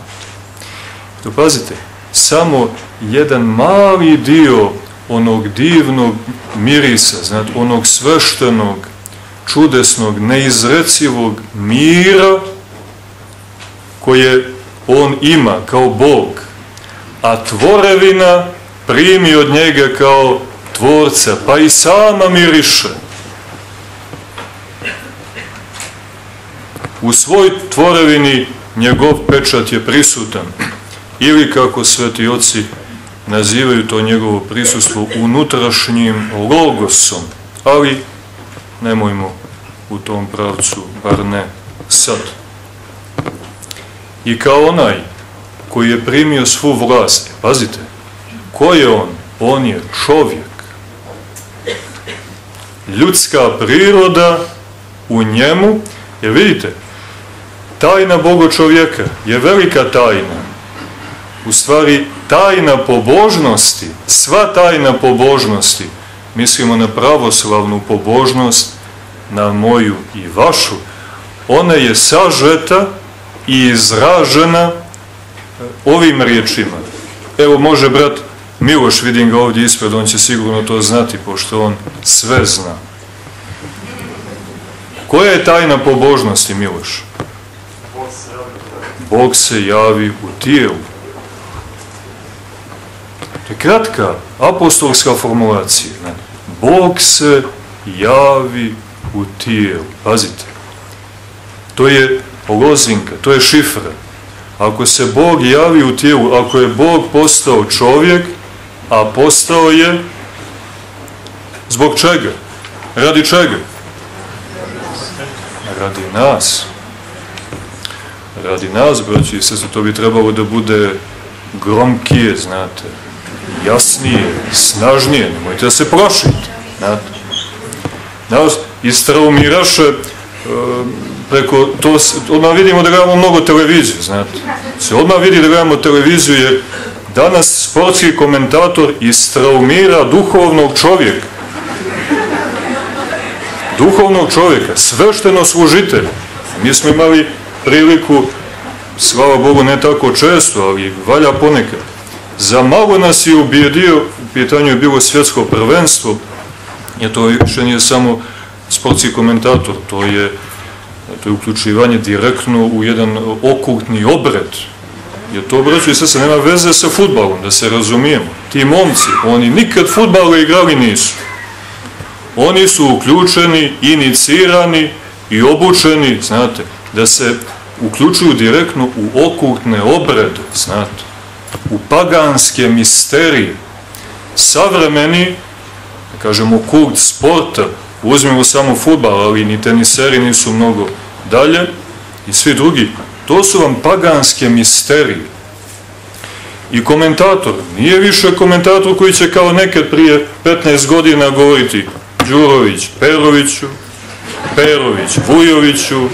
To pazite, samo jedan mali dio onog divnog mirisa, znate, onog sveštenog, čudesnog, neizrecivog mira koje on ima kao Bog, a tvorevina primi od njega kao tvorca, pa i sama miriše. U svoj tvorevini njegov pečat je prisutan ili kako sveti oci nazivaju to njegovo prisustvo unutrašnjim logosom, ali nemojmo u tom pravcu, bar ne sad. I kao onaj koji je primio svu vlast, pazite, ko je on? On je čovjek. Ljudska priroda u njemu, jer vidite, tajna Boga čovjeka je velika tajna. U stvari, tajna pobožnosti, sva tajna pobožnosti, mislimo na pravoslavnu pobožnost, na moju i vašu, ona je sažeta i izražena ovim riječima. Evo može brat Miloš, vidim ga ovdje ispred, on će sigurno to znati, pošto on sve zna. Koja je tajna pobožnosti, Miloš? Bog se javi u tijelu. Je kratka apostolska formulacija. Bog se javi u tijelu. Pazite. To je lozinka, to je šifra. Ako se Bog javi u tijelu, ako je Bog postao čovjek, a postao je zbog čega? Radi čega? Radi nas. Radi nas, braći i sestri, to bi trebalo da bude gromkije, znate, jasnije, snažnije, nemojte da se prošite, znate. Nas istraumiraše e, preko, to, odmah vidimo da gledamo mnogo televiziju, znate. Se odmah vidi da gledamo televiziju jer danas sportski komentator istraumira duhovnog čovjeka. Duhovnog čovjeka, svešteno služitelj. Mi smo imali priliku, slava Bogu ne tako često, ali valja ponekad. Za malo nas je ubijedio, u pitanju je bilo svjetsko prvenstvo, jer to više nije samo sportski komentator, to je, to je uključivanje direktno u jedan okultni obred, jer to, braću i se nema veze sa futbalom, da se razumijemo. Ti momci, oni nikad futbala igrali nisu. Oni su uključeni, inicirani i obučeni, znate, da se uključuju direktno u okultne obrede, znate, u paganske misterije. Savremeni, da kažemo, kult sporta, uzmimo samo futbal, ali ni teniseri nisu mnogo dalje, i svi drugi, to su vam paganske misterije. I komentator, nije više komentator koji će kao nekad prije 15 godina govoriti Đurović Peroviću, Perović Vujoviću,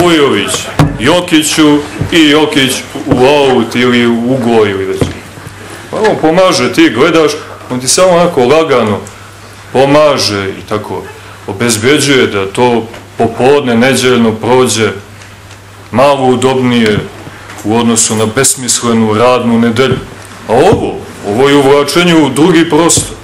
Vujović Jokiću i Jokić u aut ili u goj ili već. Pa on pomaže, ti gledaš, on ti samo onako lagano pomaže i tako obezbeđuje da to popodne neđeljno prođe malo udobnije u odnosu na besmislenu radnu nedelju. A ovo, ovo je uvlačenje u drugi prostor.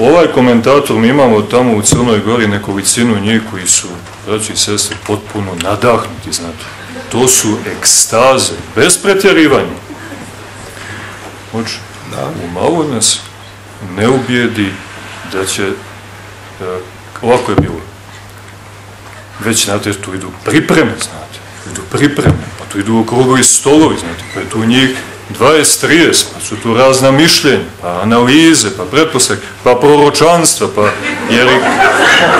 Ovaj komentator, mi imamo tamo u Crnoj Gori nekolicinu njih koji su, braći i sestre, potpuno nadahnuti, znate. To su ekstaze, bez pretjerivanja. Hoće, da. umalo nas ne ubijedi da će, da, ovako je bilo, već, znate, tu idu pripreme, znate, idu pripreme, pa tu idu okrugli stolovi, znate, pa je tu njih 20-30, pa su tu razna mišljenja, pa analize, pa pretposled, pa proročanstva, pa jer,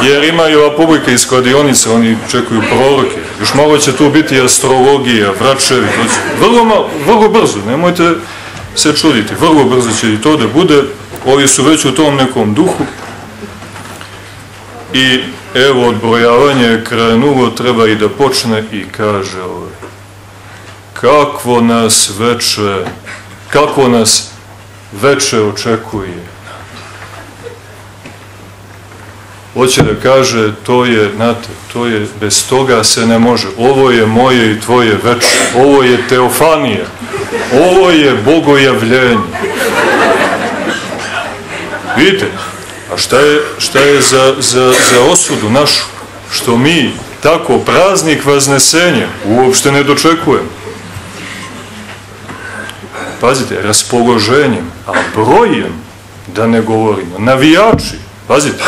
jer imaju ova publika iz kladionice, oni čekuju proroke. Još malo će tu biti astrologija, vračevi, vrlo, vrlo brzo, nemojte se čuditi, vrlo brzo će i to da bude, ovi su već u tom nekom duhu i evo odbrojavanje je krenulo, treba i da počne i kaže ovaj, kakvo nas veče, kako nas veče očekuje. Hoće da kaže, to je, znate, to je, bez toga se ne može. Ovo je moje i tvoje veče. Ovo je teofanija. Ovo je bogojavljenje. Vidite, a šta je, šta je za, za, za osudu našu? Što mi tako praznik vaznesenja uopšte ne dočekujemo pazite, raspoloženjem, a brojem, da ne govorimo, navijači, pazite,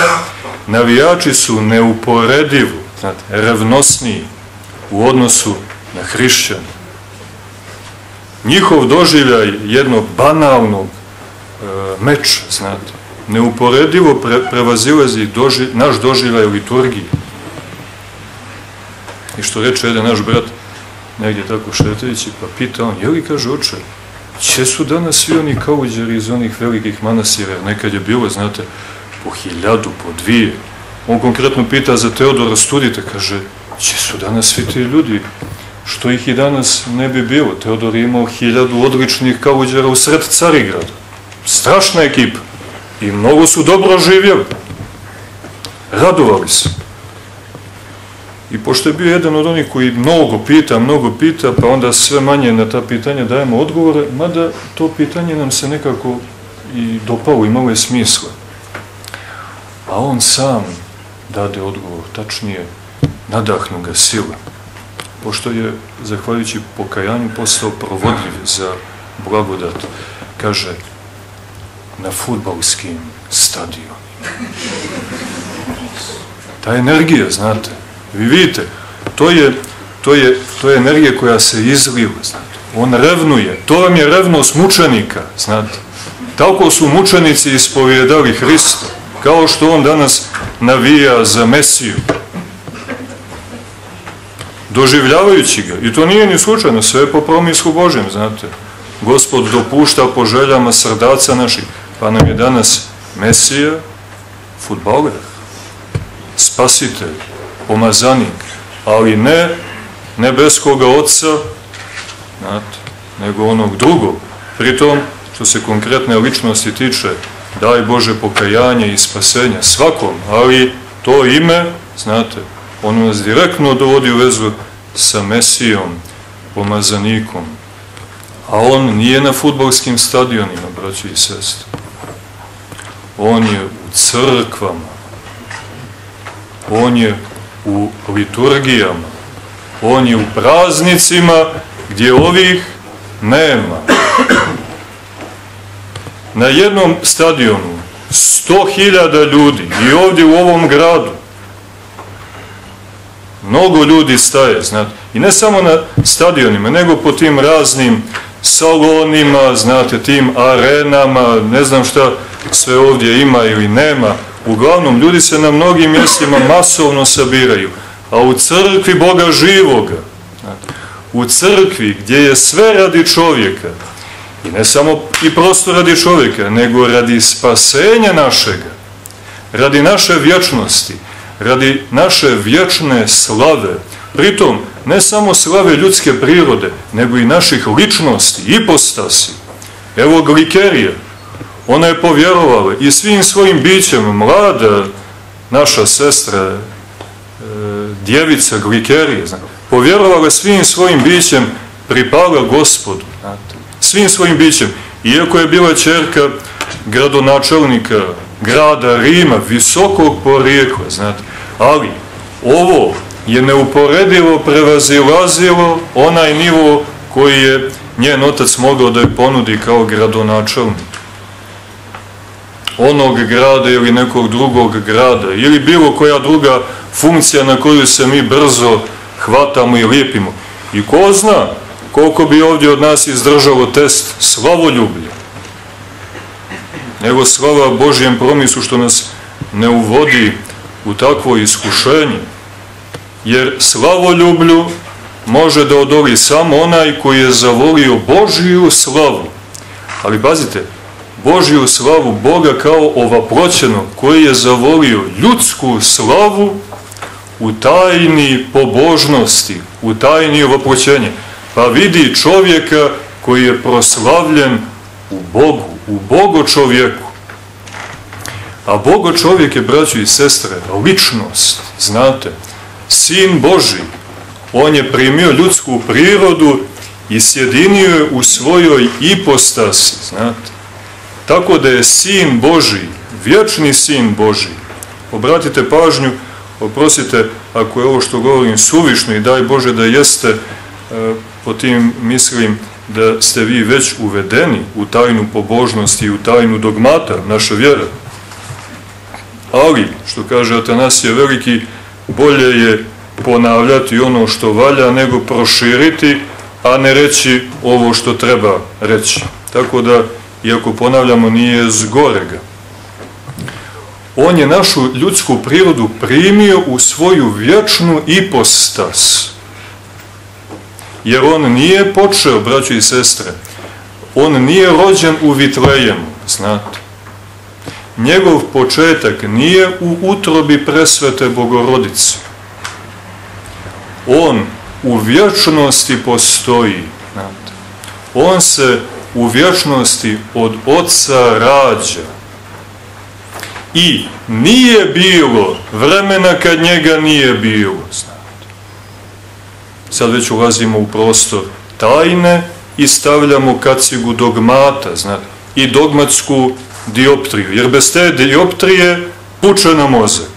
navijači su neuporedivo, znate, revnosniji u odnosu na hrišćane. njihov doživljaj jednog banalnog e, meča, znate, neuporedivo pre, prevazilazi doži, naš doživljaj liturgije. I što reče jedan naš brat, negdje tako šetajući, pa pita on, je li, kaže, oče, će su danas svi oni kauđeri iz onih velikih manasira, nekad je bilo, znate, po hiljadu, po dvije. On konkretno pita za Teodora Studite, kaže, će su danas svi ti ljudi, što ih i danas ne bi bilo. Teodor je imao hiljadu odličnih kauđera u sred Carigrada. Strašna ekipa. I mnogo su dobro živjeli. Radovali se. I pošto je bio jedan od onih koji mnogo pita, mnogo pita, pa onda sve manje na ta pitanja dajemo odgovore, mada to pitanje nam se nekako i dopao, imalo je smisla. A on sam dade odgovor, tačnije, nadahnu ga sila. Pošto je, zahvaljujući pokajanju, postao provodljiv za blagodat, kaže, na futbalskim stadionima. Ta energija, znate, Vi vidite, to je, to je, to je energija koja se izliva, znate. On revnuje. To vam je revnost mučenika, znate. Tako su mučenici ispovjedali Hrista, kao što on danas navija za Mesiju. Doživljavajući ga. I to nije ni slučajno, sve je po promisku Božjem, znate. Gospod dopušta po željama srdaca naših. Pa nam je danas Mesija, futbaler, spasitelj, pomazanik, ali ne nebeskoga oca, znate, nego onog drugog. Pritom, što se konkretne ličnosti tiče, daj Bože pokajanje i spasenja svakom, ali to ime, znate, ono nas direktno dovodi u vezu sa Mesijom, pomazanikom. A on nije na futbolskim stadionima, braći i sestri. On je u crkvama. On je u liturgijama, on je u praznicima gdje ovih nema. Na jednom stadionu 100.000 ljudi i ovdje u ovom gradu. Mnogo ljudi staje, znate, i ne samo na stadionima, nego po tim raznim salonima, znate, tim arenama, ne znam šta sve ovdje ima ili nema, Uglavnom, ljudi se na mnogim mjestima masovno sabiraju, a u crkvi Boga živoga, u crkvi gdje je sve radi čovjeka, i ne samo i prosto radi čovjeka, nego radi spasenja našega, radi naše vječnosti, radi naše vječne slave, pritom ne samo slave ljudske prirode, nego i naših ličnosti, ipostasi. Evo glikerija, Ona je povjerovala i svim svojim bićem, mlada naša sestra, e, djevica Glikerije, povjerovala svim svojim bićem, pripala gospodu, svim svojim bićem. Iako je bila čerka gradonačelnika grada Rima, visokog porijekla, znate, ali ovo je neuporedivo prevazilazilo onaj nivo koji je njen otac mogao da je ponudi kao gradonačelnik onog grada ili nekog drugog grada ili bilo koja druga funkcija na koju se mi brzo hvatamo i lijepimo. I ko zna koliko bi ovdje od nas izdržalo test slavoljublja, nego slava Božjem promisu što nas ne uvodi u takvo iskušenje. Jer slavoljublju može da odoli samo onaj koji je zavolio Božiju slavu. Ali pazite, Božju slavu Boga kao ovaproćeno koji je zavolio ljudsku slavu u tajni pobožnosti, u tajni ovaproćenje. Pa vidi čovjeka koji je proslavljen u Bogu, u Bogo čovjeku. A Bogo čovjek je, braćo i sestre, ličnost, znate, sin Boži. On je primio ljudsku prirodu i sjedinio je u svojoj ipostasi, znate. Tako da je sin Boži, vječni sin Boži, obratite pažnju, oprosite ako je ovo što govorim suvišno i daj Bože da jeste, e, po tim mislim da ste vi već uvedeni u tajnu pobožnosti i u tajnu dogmata naše vjere. Ali, što kaže Atanasije Veliki, bolje je ponavljati ono što valja nego proširiti a ne reći ovo što treba reći. Tako da, iako ponavljamo, nije zgorega. On je našu ljudsku prirodu primio u svoju vječnu ipostas. Jer on nije počeo, braći i sestre, on nije rođen u Vitlejemu, znate. Njegov početak nije u utrobi presvete Bogorodice. On u vječnosti postoji, znate. On se u vječnosti od Otca rađa. I nije bilo vremena kad njega nije bilo, znate. Sad već ulazimo u prostor tajne i stavljamo kacigu dogmata, znate, i dogmatsku dioptriju, jer bez te dioptrije puče na mozak.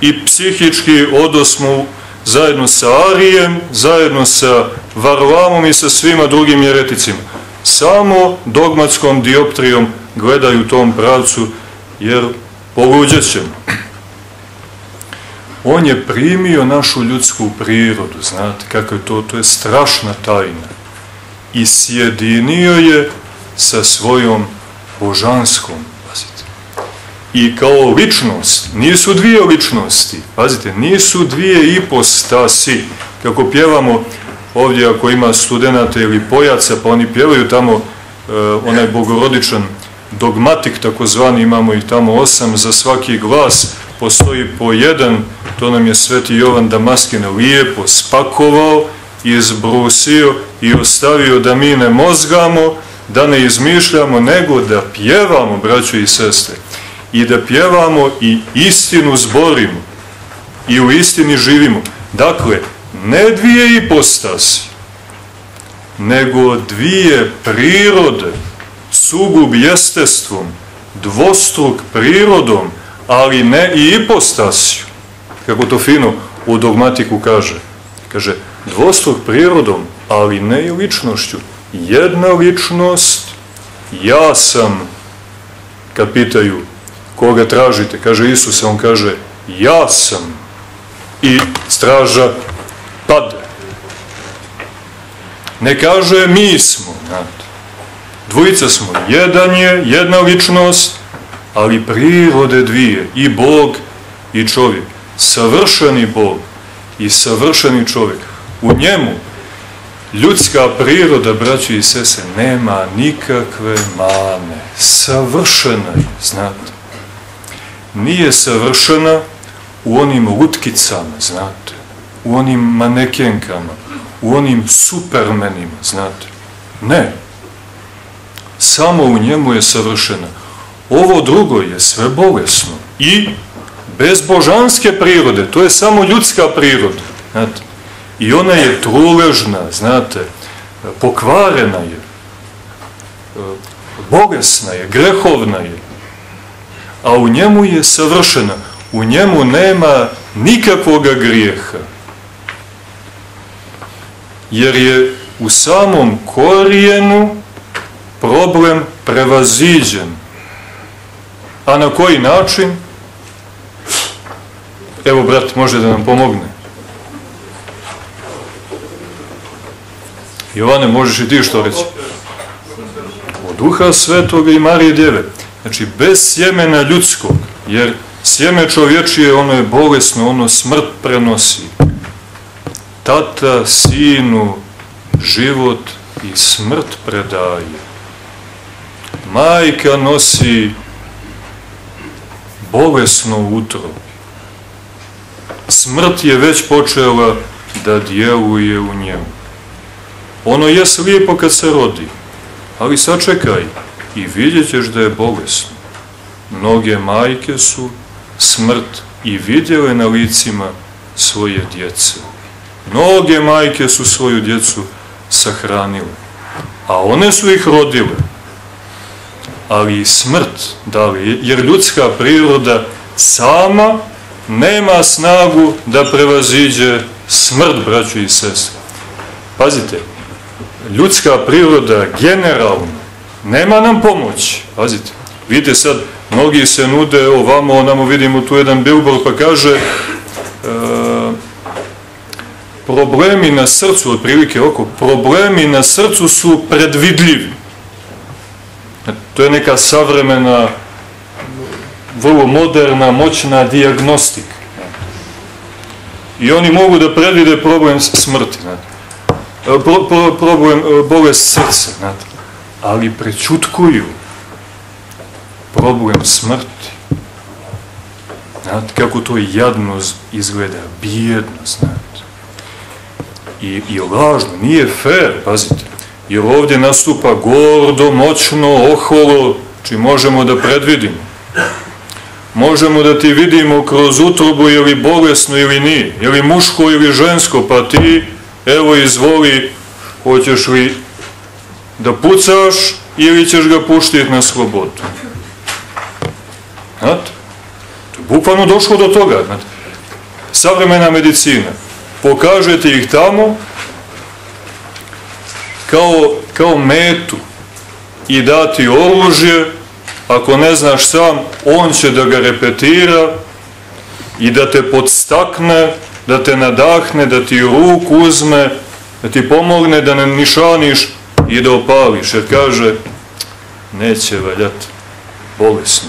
I psihički odosmo zajedno sa Arijem, zajedno sa Varlamom i sa svima drugim jereticima. Samo dogmatskom dioptrijom gledaju u tom pravcu, jer poluđet ćemo. On je primio našu ljudsku prirodu, znate kako je to, to je strašna tajna. I sjedinio je sa svojom božanskom, pazite. I kao ličnost, nisu dvije ličnosti, pazite, nisu dvije ipostasi, kako pjevamo ovdje ako ima studenta ili pojaca, pa oni pjevaju tamo uh, onaj bogorodičan dogmatik takozvani, imamo ih tamo osam, za svaki glas postoji po jedan, to nam je sveti Jovan Damaskin lijepo spakovao, izbrusio i ostavio da mi ne mozgamo, da ne izmišljamo, nego da pjevamo, braćo i sestre, i da pjevamo i istinu zborimo i u istini živimo. Dakle, ne dvije ipostasi, nego dvije prirode, sugub jestestvom, dvostruk prirodom, ali ne i ipostasiju, kako to fino u dogmatiku kaže. Kaže, dvostruk prirodom, ali ne i ličnošću. Jedna ličnost, ja sam, kad pitaju koga tražite, kaže Isus, on kaže, ja sam. I straža pade. Ne kaže mi smo, znate. Dvojica smo, jedan je, jedna ličnost, ali prirode dvije, i Bog i čovjek. Savršeni Bog i savršeni čovjek. U njemu ljudska priroda, braći i sese, nema nikakve mane. Savršena je, znate. Nije savršena u onim lutkicama, znate. U onim manekenkama, u onim supermenima, znate. Ne. Samo u njemu je savršena. Ovo drugo je sve bolesno i bez božanske prirode, to je samo ljudska priroda. Znate? I ona je truležna, znate, pokvarena je, bolesna je, grehovna je, a u njemu je savršena, u njemu nema nikakvoga grijeha. Jer je u samom korijenu problem prevaziđen. A na koji način? Evo, brat, može da nam pomogne. Jovane, možeš i ti što reći? Od duha svetoga i Marije djeve. Znači, bez sjemena ljudskog, jer sjeme čovječije, ono je bolesno, ono smrt prenosi. Tata sinu život i smrt predaje. Majka nosi bolesno utrobi. Smrt je već počela da djeluje u njemu. Ono je lijepo kad se rodi, ali sačekaj i vidjet ćeš da je bolesno. Mnoge majke su smrt i vidjele na licima svoje djece. Mnoge majke su svoju djecu sahranile, a one su ih rodile ali i smrt dali, jer ljudska priroda sama nema snagu da prevaziđe smrt, braću i sestre. Pazite, ljudska priroda generalno nema nam pomoć. Pazite, vidite sad, mnogi se nude ovamo, onamo vidimo tu jedan billboard pa kaže e, problemi na srcu, otprilike oko, problemi na srcu su predvidljivi. To je neka savremena, vrlo moderna, moćna diagnostika. I oni mogu da predvide problem smrti, znate. Pro, pro, problem bolest srca, znate. Ali prečutkuju problem smrti. Znate, kako to jadno izgleda, bijedno, znate. I, i lažno, nije fair, pazite. Jer ovdje nastupa gordo, moćno, oholo, či možemo da predvidimo. Možemo da ti vidimo kroz utrobu ili bolesno ili nije, ili muško ili žensko, pa ti, evo izvoli, hoćeš li da pucaš ili ćeš ga puštiti na slobodu. Znate? To je bukvalno došlo do toga. Znate? Savremena medicina. Pokažete ih tamo kao, kao metu i dati oružje, ako ne znaš sam, on će da ga repetira i da te podstakne, da te nadahne, da ti ruku uzme, da ti pomogne da ne nišaniš i da opališ, jer kaže, neće valjati, bolesno.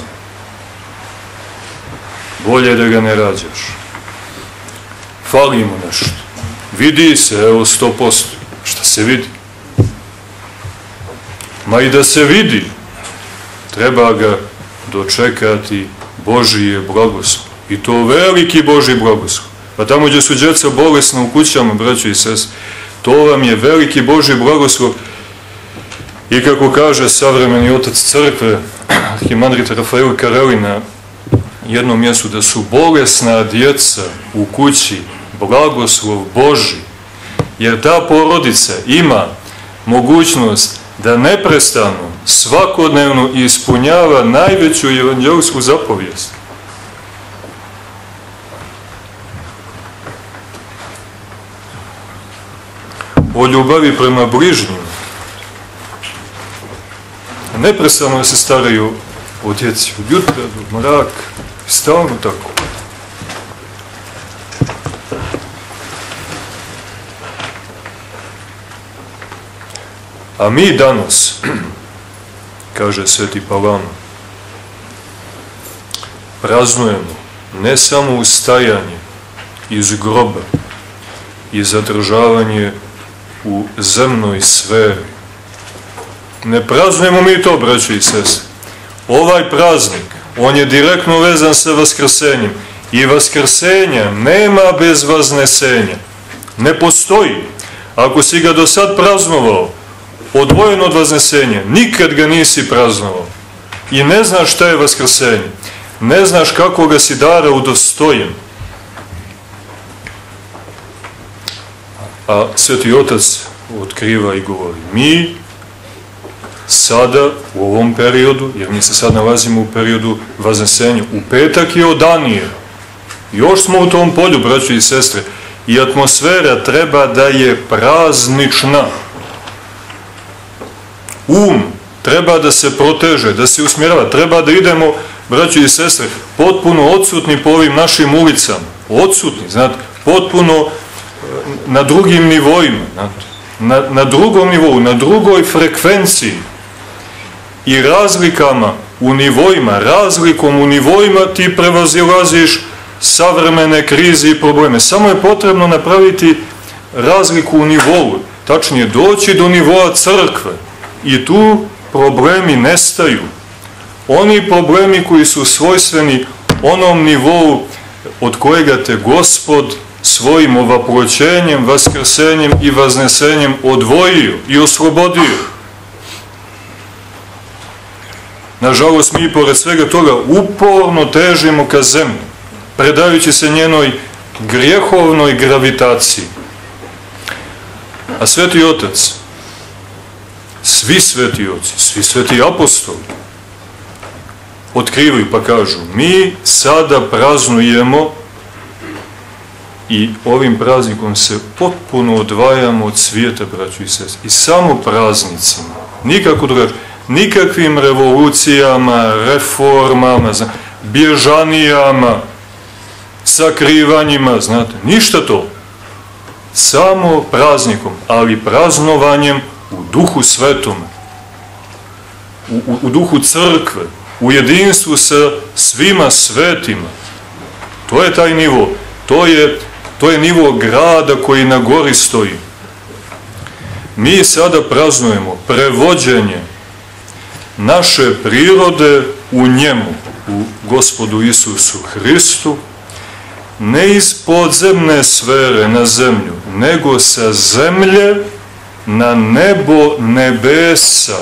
Bolje da ga ne rađaš. Fali mu nešto. Vidi se, evo, sto posto. Šta se vidi? Ma i da se vidi, treba ga dočekati Božije blagoslov. I to veliki Boži blagoslov. Pa tamo gdje su djeca bolesna u kućama, braćo i sest, to vam je veliki Boži blagoslov. I kako kaže savremeni otac crkve, Arhimandrit Rafael Kareli na jednom mjestu, da su bolesna djeca u kući blagoslov Boži, jer ta porodica ima mogućnost da neprestano, svakodnevno ispunjava najveću evanđelsku zapovijest. O ljubavi prema bližnjima. Neprestano se staraju o djeci, od jutra do mraka, stalno tako. A mi danas, kaže sveti Pavano, praznujemo ne samo ustajanje iz groba i zadržavanje u zemnoj sferi. Ne praznujemo mi to, braći i sese. Ovaj praznik, on je direktno vezan sa vaskrsenjem. I vaskrsenja nema bez vaznesenja. Ne postoji. Ako si ga do sad praznovao, odvojen od vaznesenja, nikad ga nisi praznovao. I ne znaš šta je vaskrsenje, ne znaš kako ga si dara udostojen. A Sveti Otac otkriva i govori, mi sada u ovom periodu, jer mi se sad nalazimo u periodu vaznesenja, u petak je odanije, još smo u tom polju, braći i sestre, i atmosfera treba da je praznična, um treba da se proteže, da se usmjerava, treba da idemo, braći i sestre, potpuno odsutni po ovim našim ulicama, odsutni, znate, potpuno e, na drugim nivoima, znate, na, na drugom nivou, na drugoj frekvenciji i razlikama u nivoima, razlikom u nivoima ti prevazilaziš savremene krize i probleme. Samo je potrebno napraviti razliku u nivou, tačnije doći do nivoa crkve, I tu problemi nestaju. Oni problemi koji su svojstveni onom nivou od kojega te gospod svojim ovaproćenjem, vaskrsenjem i vaznesenjem odvojio i oslobodio. Nažalost, mi pored svega toga uporno težimo ka zemlji, predajući se njenoj grijehovnoj gravitaciji. A Sveti Otac, svi sveti oci, svi sveti apostoli otkrivaju pa kažu mi sada praznujemo i ovim praznikom se potpuno odvajamo od svijeta, braću i sest. I samo praznicima, nikako drugačije, nikakvim revolucijama, reformama, zna, bježanijama, sakrivanjima, znate, ništa to. samo praznikom, ali praznovanjem u duhu svetom, u, u, u duhu crkve, u jedinstvu sa svima svetima. To je taj nivo, to je, to je nivo grada koji na gori stoji. Mi sada praznujemo prevođenje naše prirode u njemu, u gospodu Isusu Hristu, ne iz podzemne sfere na zemlju, nego sa zemlje na nebo nebesa,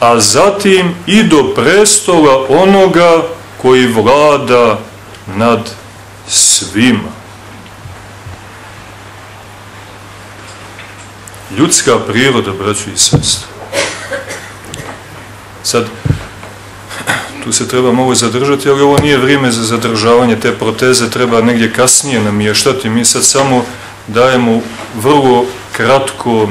a zatim i do prestola onoga koji vlada nad svima. Ljudska priroda, braću i sestre. Sad, tu se treba malo zadržati, ali ovo nije vrijeme za zadržavanje te proteze, treba negdje kasnije namještati. Mi sad samo dajemo vrlo kratko,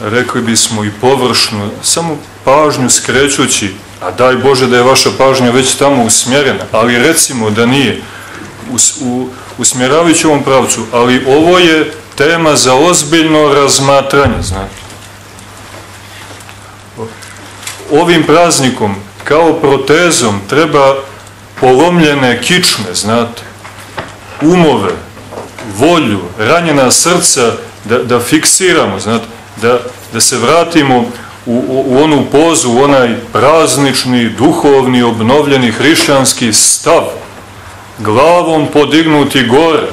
rekli bismo i površno, samo pažnju skrećući, a daj Bože da je vaša pažnja već tamo usmjerena, ali recimo da nije, us, u, usmjeravajući ovom pravcu, ali ovo je tema za ozbiljno razmatranje, znate. Ovim praznikom kao protezom treba polomljene kičme, znate, umove, volju, ranjena srca da, da fiksiramo, znate, da, da se vratimo u, u, u onu pozu, u onaj praznični, duhovni, obnovljeni hrišćanski stav, glavom podignuti gore,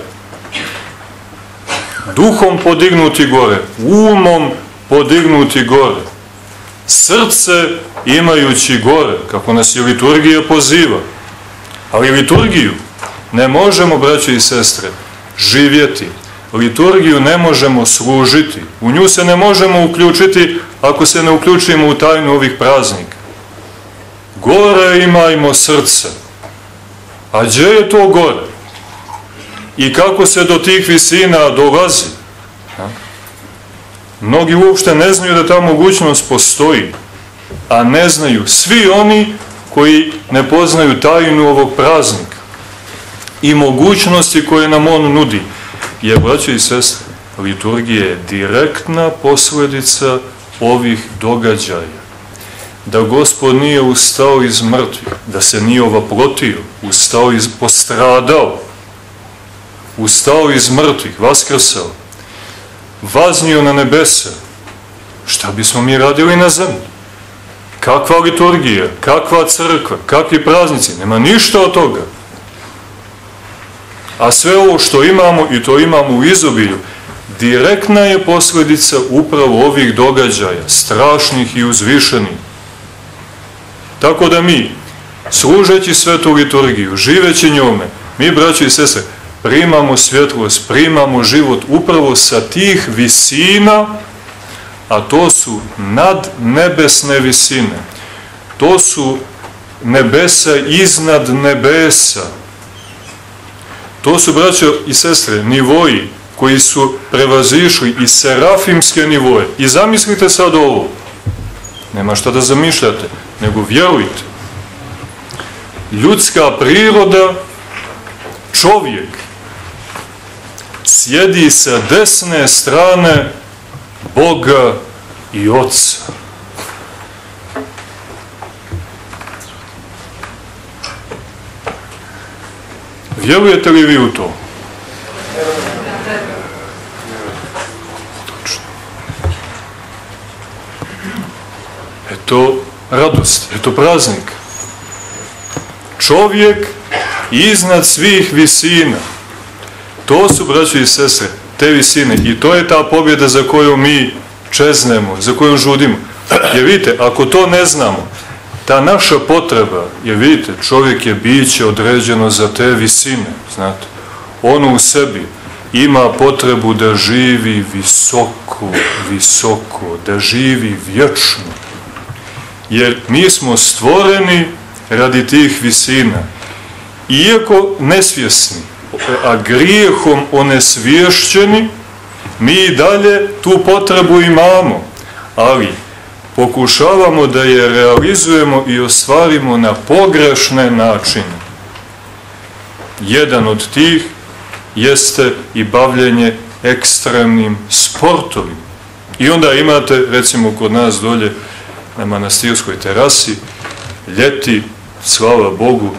duhom podignuti gore, umom podignuti gore, srce imajući gore, kako nas je liturgija poziva. Ali liturgiju ne možemo, braće i sestre, živjeti. Liturgiju ne možemo služiti. U nju se ne možemo uključiti ako se ne uključimo u tajnu ovih praznika. Gore imajmo srce. A gdje je to gore? I kako se do tih visina dolazi? Mnogi uopšte ne znaju da ta mogućnost postoji a ne znaju svi oni koji ne poznaju tajnu ovog praznika i mogućnosti koje nam on nudi. Jer, braćo i sestre, liturgija je direktna posledica ovih događaja. Da gospod nije ustao iz mrtvih, da se nije ovaprotio, ustao iz, postradao, ustao iz mrtvih, vaskrsao, vaznio na nebese, šta bismo mi radili na zemlji? Kakva liturgija, kakva crkva, kakvi praznici, nema ništa od toga. A sve ovo što imamo, i to imamo u izobilju, direktna je posledica upravo ovih događaja, strašnih i uzvišenih. Tako da mi, služeći svetu liturgiju, živeći njome, mi, braći i sestre, primamo svjetlost, primamo život upravo sa tih visina a to su nadnebesne visine. To su nebesa iznad nebesa. To su, braćo i sestre, nivoji koji su prevazišli i serafimske nivoje. I zamislite sad ovo. Nema šta da zamišljate, nego vjerujte. Ljudska priroda, čovjek, sjedi sa desne strane Boga i Otca. Vjerujete li vi u to? Točno. Eto radost, eto praznik. Čovjek iznad svih visina. To su, braći i sestre, te visine. I to je ta pobjeda za koju mi čeznemo, za koju žudimo. Jer vidite, ako to ne znamo, ta naša potreba, jer vidite, čovjek je biće određeno za te visine, znate. Ono u sebi ima potrebu da živi visoko, visoko, da živi vječno. Jer mi smo stvoreni radi tih visina. Iako nesvjesni, a grijehom onesvješćeni, mi dalje tu potrebu imamo, ali pokušavamo da je realizujemo i ostvarimo na pogrešne načine. Jedan od tih jeste i bavljenje ekstremnim sportovima. I onda imate, recimo kod nas dolje na manastirskoj terasi, ljeti, slava Bogu,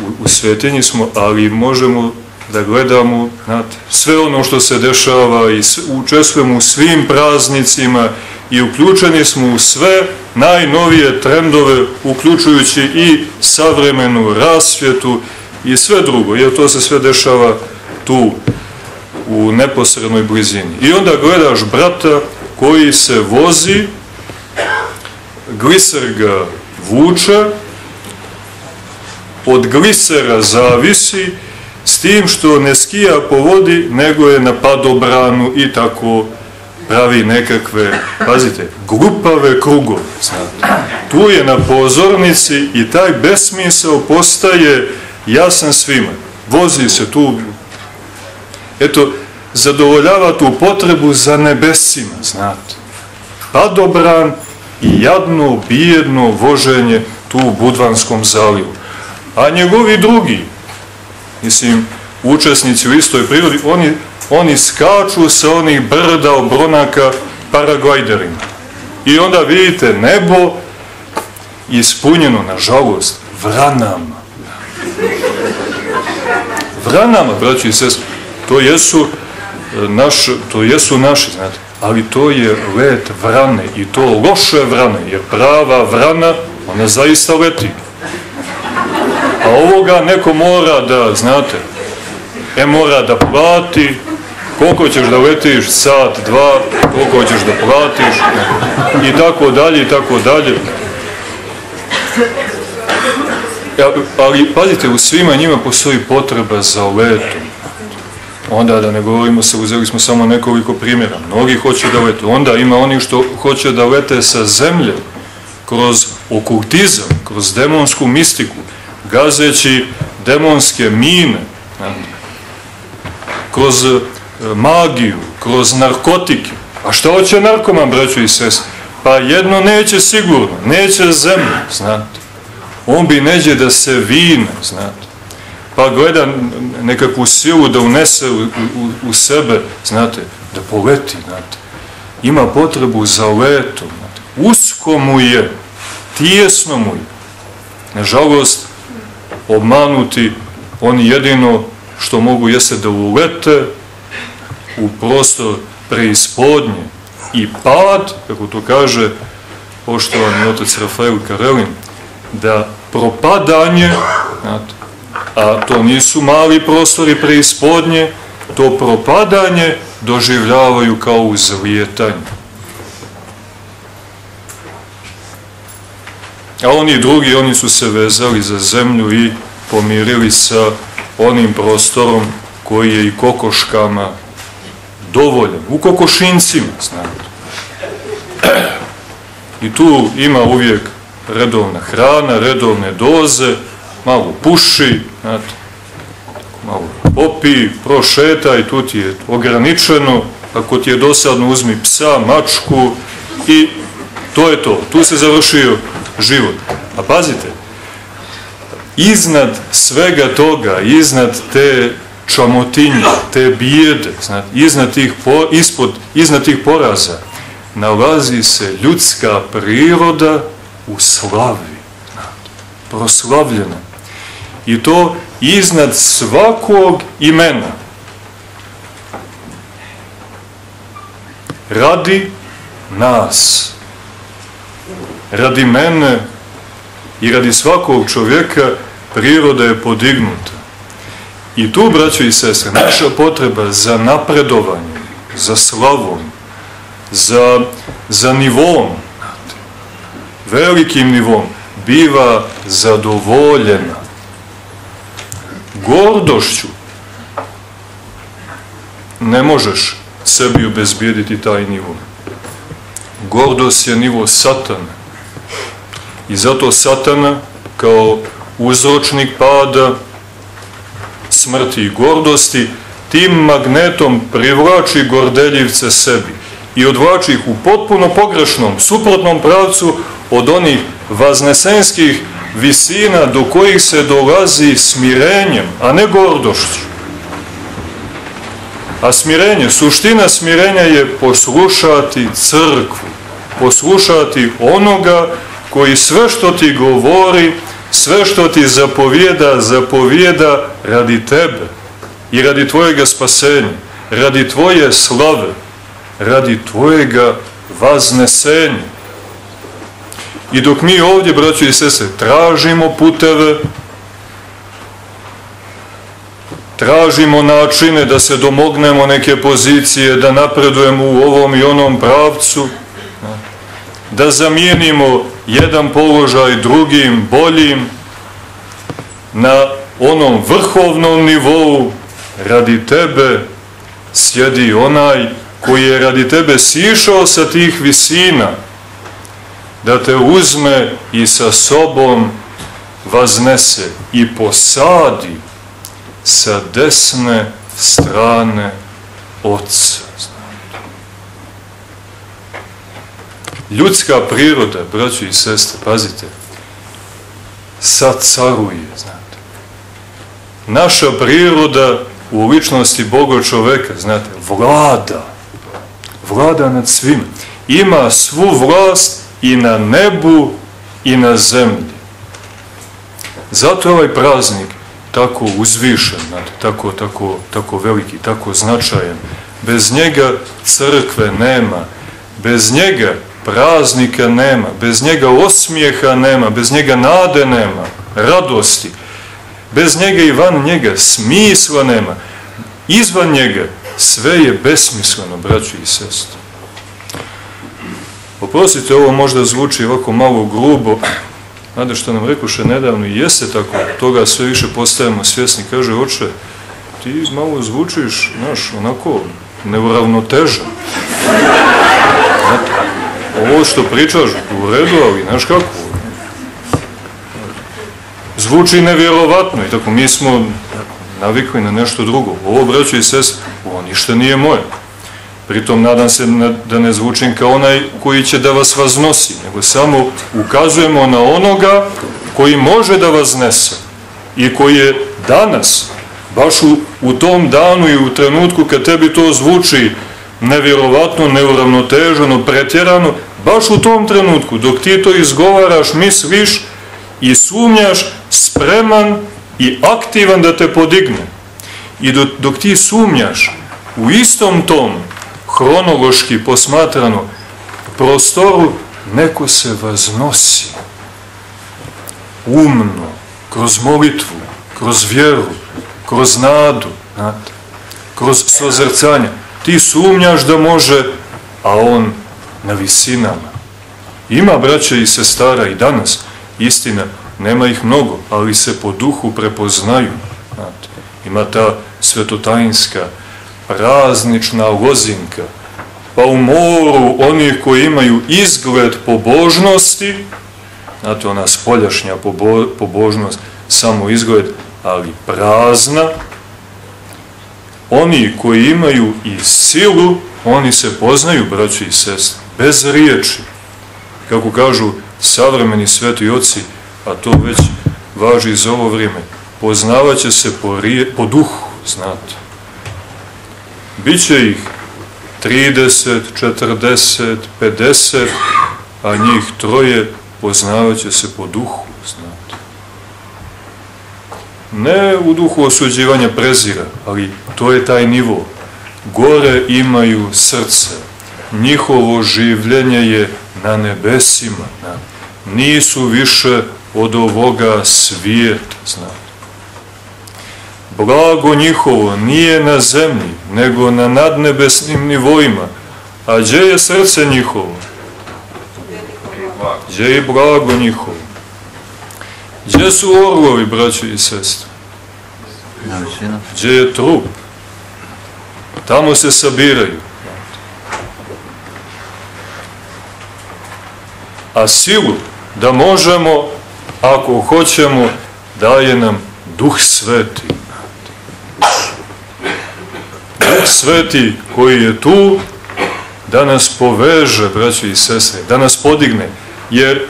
u, u svetinji smo, ali možemo da gledamo znate, sve ono što se dešava i učestvujemo u svim praznicima i uključeni smo u sve najnovije trendove, uključujući i savremenu rasvjetu i sve drugo, jer to se sve dešava tu u neposrednoj blizini. I onda gledaš brata koji se vozi, gliser ga vuče, od glisera zavisi, s tim što ne skija po vodi, nego je na padobranu i tako pravi nekakve, pazite, glupave krugove. Znate. Tu je na pozornici i taj besmisao postaje jasan svima. Vozi se tu, eto, zadovoljava tu potrebu za nebesima, znate. Padobran i jadno, bijedno voženje tu u Budvanskom zalivu. A njegovi drugi, mislim, učesnici u istoj prirodi, oni, oni skaču sa onih brda obronaka paragojderima. I onda vidite nebo ispunjeno, nažalost, vranama. Vranama, braći i sest, to jesu, e, naš, to jesu naši, znate, ali to je let vrane i to loše vrane, jer prava vrana, ona zaista leti. A ovoga neko mora da, znate, e mora da plati, koliko ćeš da letiš, sat, dva, koliko ćeš da platiš, i tako dalje, i tako dalje. Ja, ali, pazite, u svima njima postoji potreba za letom. Onda, da ne govorimo se, uzeli smo samo nekoliko primjera. Mnogi hoće da letu. Onda ima oni što hoće da lete sa zemlje, kroz okultizam, kroz demonsku mistiku, gazeći demonske mine, kroz e, magiju, kroz narkotike. A što hoće narkoman, braćo i sest? Pa jedno neće sigurno, neće zemlju, znate. On bi neđe da se vine, znate. Pa gleda nekakvu silu da unese u, u, u sebe, znate, da poleti, znate. Ima potrebu za letom, znate. Usko mu je, tijesno mu je. Nažalost, obmanuti, oni jedino što mogu jeste da ulete u prostor preispodnje i pad, kako to kaže poštovani otac Rafael Karelin, da propadanje, a to nisu mali prostori preispodnje, to propadanje doživljavaju kao uzlijetanje. A oni drugi, oni su se vezali za zemlju i pomirili sa onim prostorom koji je i kokoškama dovoljan. U kokošincima, znate. I tu ima uvijek redovna hrana, redovne doze, malo puši, znate, malo popi, prošetaj, tu ti je ograničeno, ako ti je dosadno uzmi psa, mačku i to je to, tu se završio život. A pazite, iznad svega toga, iznad te čamotinje, te bijede, znate, iznad tih, po, ispod, iznad tih poraza, nalazi se ljudska priroda u slavi, proslavljena. I to iznad svakog imena. Radi nas radi mene i radi svakog čovjeka priroda je podignuta. I tu, braćo i sestre, naša potreba za napredovanjem, za slavom, za, za nivom, velikim nivom, biva zadovoljena. Gordošću ne možeš sebi obezbijediti taj nivo. Gordost je nivo satana I zato satana kao uzročnik pada smrti i gordosti tim magnetom privlači gordeljivce sebi i odvlači ih u potpuno pogrešnom, suprotnom pravcu od onih vaznesenskih visina do kojih se dolazi smirenjem, a ne gordošću. A smirenje, suština smirenja je poslušati crkvu, poslušati onoga koji sve što ti govori, sve što ti zapovjeda, zapovjeda radi tebe i radi tvojega spasenja, radi tvoje slave, radi tvojega vaznesenja. I dok mi ovdje, braćo i sese, tražimo puteve, tražimo načine da se domognemo neke pozicije, da napredujemo u ovom i onom pravcu, da zamijenimo jedan položaj drugim, boljim, na onom vrhovnom nivou, radi tebe sjedi onaj koji je radi tebe sišao sa tih visina, da te uzme i sa sobom vaznese i posadi sa desne strane Otca. Ljudska priroda, braći i sestre, pazite, sad caruje, znate. Naša priroda u ličnosti Boga čoveka, znate, vlada. Vlada nad svima. Ima svu vlast i na nebu i na zemlji. Zato je ovaj praznik tako uzvišen, znate, tako, tako, tako veliki, tako značajan. Bez njega crkve nema, bez njega praznika nema, bez njega osmijeha nema, bez njega nade nema, radosti, bez njega i van njega smisla nema, izvan njega sve je besmisleno, braću i sestri. Oprostite, ovo možda zvuči ovako malo grubo, Znate što nam rekuše nedavno i jeste tako, toga sve više postajemo svjesni, kaže, oče, ti malo zvučiš, znaš, onako, neuravnotežan. Ovo što pričaš u redu, ali znaš kako? Zvuči nevjerovatno i tako mi smo navikli na nešto drugo. Ovo, braćo i sest, ovo ništa nije moje. Pritom nadam se da ne zvučim kao onaj koji će da vas vaznosi, nego samo ukazujemo na onoga koji može da vas nese i koji je danas, baš u, u tom danu i u trenutku kad tebi to zvuči nevjerovatno, neuravnoteženo, pretjerano, baš u tom trenutku, dok ti to izgovaraš, misliš i sumnjaš, spreman i aktivan da te podigne. I dok, dok ti sumnjaš, u istom tom, hronološki posmatrano, prostoru, neko se vaznosi. Umno, kroz molitvu, kroz vjeru, kroz nadu, znate, kroz sozrcanje. Ti sumnjaš da može, a on na visinama. Ima braća i sestara i danas, istina, nema ih mnogo, ali se po duhu prepoznaju. Znate, ima ta svetotajinska, praznična lozinka, pa u moru onih koji imaju izgled pobožnosti, znate, ona spoljašnja pobo, pobožnost, samo izgled, ali prazna, oni koji imaju i silu, oni se poznaju, braći i sestre, bez riječi. Kako kažu savremeni sveti oci, a to već važi za ovo vrijeme, poznavaće se po, rije, po duhu, znate. Biće ih 30, 40, 50, a njih troje poznavaće se po duhu, znate. Ne u duhu osuđivanja prezira, ali to je taj nivo. Gore imaju srce, njihovo življenje je na nebesima, na, nisu više od ovoga svijeta, znate. Blago njihovo nije na zemlji, nego na nadnebesnim nivoima. A gdje je srce njihovo? Gdje je blago njihovo? Gdje su orlovi, braći i sestre? Gdje je trup? Tamo se sabiraju. A silu da možemo, ako hoćemo, daje nam Duh Sveti. Duh Sveti koji je tu da nas poveže, braći i sestre, da nas podigne, jer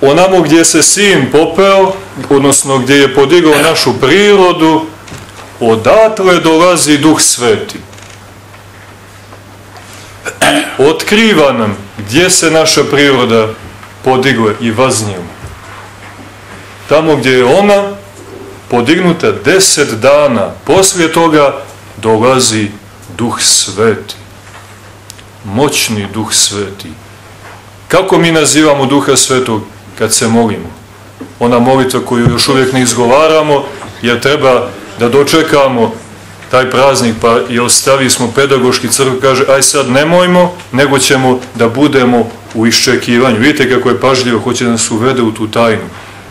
onamo gdje se sin popeo, odnosno gdje je podigao našu prirodu, odatle dolazi Duh Sveti. Otkriva nam gdje se naša priroda podigla i vaznijela. Tamo gdje je ona podignuta deset dana, poslije toga dolazi Duh Sveti. Moćni Duh Sveti. Kako mi nazivamo Duha Svetog kad se molimo? Ona molitva koju još uvijek ne izgovaramo, jer treba da dočekamo taj praznik, pa i ostavi smo pedagoški crkvu, kaže, aj sad nemojmo, nego ćemo da budemo u iščekivanju. Vidite kako je pažljivo, hoće da nas uvede u tu tajnu.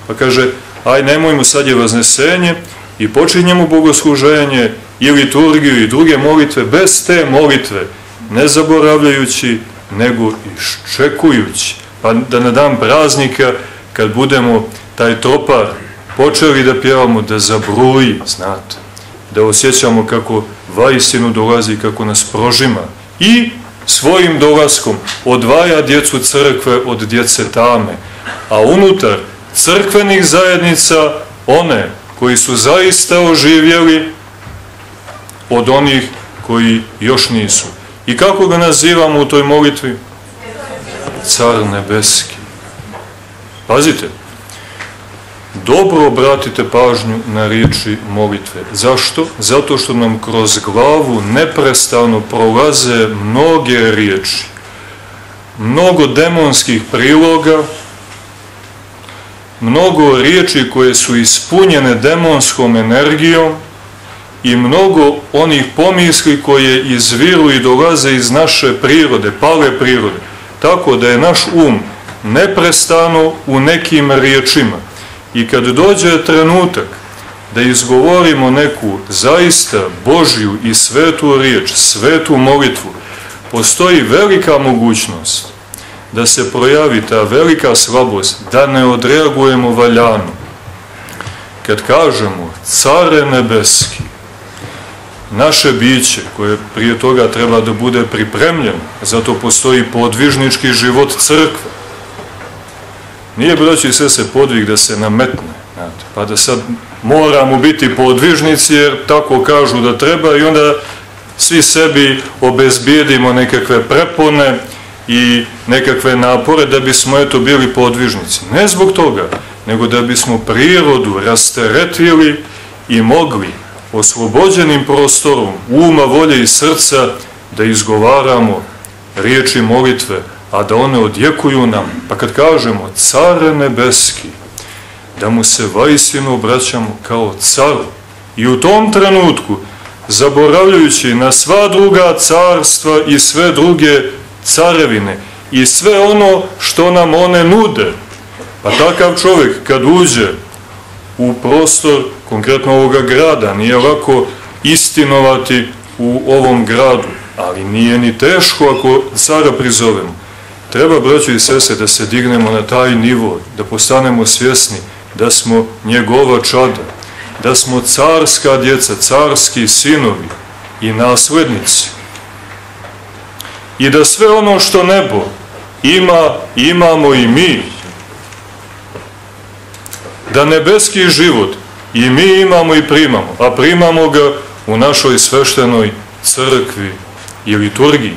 Pa kaže, aj nemojmo, sad je vaznesenje i počinjemo bogosluženje i liturgiju i druge molitve bez te molitve, ne zaboravljajući, nego iščekujući. Pa da na dan praznika, kad budemo taj tropar počeli da pjevamo, da zabruji, znate, da osjećamo kako vajstinu dolazi, kako nas prožima i svojim dolaskom odvaja djecu crkve od djece tame, a unutar crkvenih zajednica one koji su zaista oživjeli od onih koji još nisu. I kako ga nazivamo u toj molitvi? Car nebeski. Pazite, dobro obratite pažnju na riječi molitve. Zašto? Zato što nam kroz glavu neprestano prolaze mnoge riječi. Mnogo demonskih priloga, mnogo riječi koje su ispunjene demonskom energijom i mnogo onih pomisli koje izviru i dolaze iz naše prirode, pale prirode. Tako da je naš um neprestano u nekim riječima. I kad dođe trenutak da izgovorimo neku zaista Božju i svetu riječ, svetu molitvu, postoji velika mogućnost da se projavi ta velika slabost, da ne odreagujemo valjano. Kad kažemo, care nebeski, naše biće, koje prije toga treba da bude pripremljeno, zato postoji podvižnički život crkve, Nije, braći i sve se podvig da se nametne, znate, pa da sad moramo biti podvižnici jer tako kažu da treba i onda svi sebi obezbijedimo nekakve prepone i nekakve napore da bismo eto bili podvižnici. Ne zbog toga, nego da bismo prirodu rasteretili i mogli oslobođenim prostorom uma, volje i srca da izgovaramo riječi molitve, a da one odjekuju nam. Pa kad kažemo care nebeski, da mu se vajsinu obraćamo kao caru. I u tom trenutku, zaboravljajući na sva druga carstva i sve druge carevine i sve ono što nam one nude, pa takav čovjek kad uđe u prostor konkretno ovoga grada, nije lako istinovati u ovom gradu, ali nije ni teško ako cara prizovemo Treba, braćo i sese, da se dignemo na taj nivo, da postanemo svjesni da smo njegova čada, da smo carska djeca, carski sinovi i naslednici. I da sve ono što nebo ima, imamo i mi. Da nebeski život i mi imamo i primamo, a primamo ga u našoj sveštenoj crkvi i liturgiji.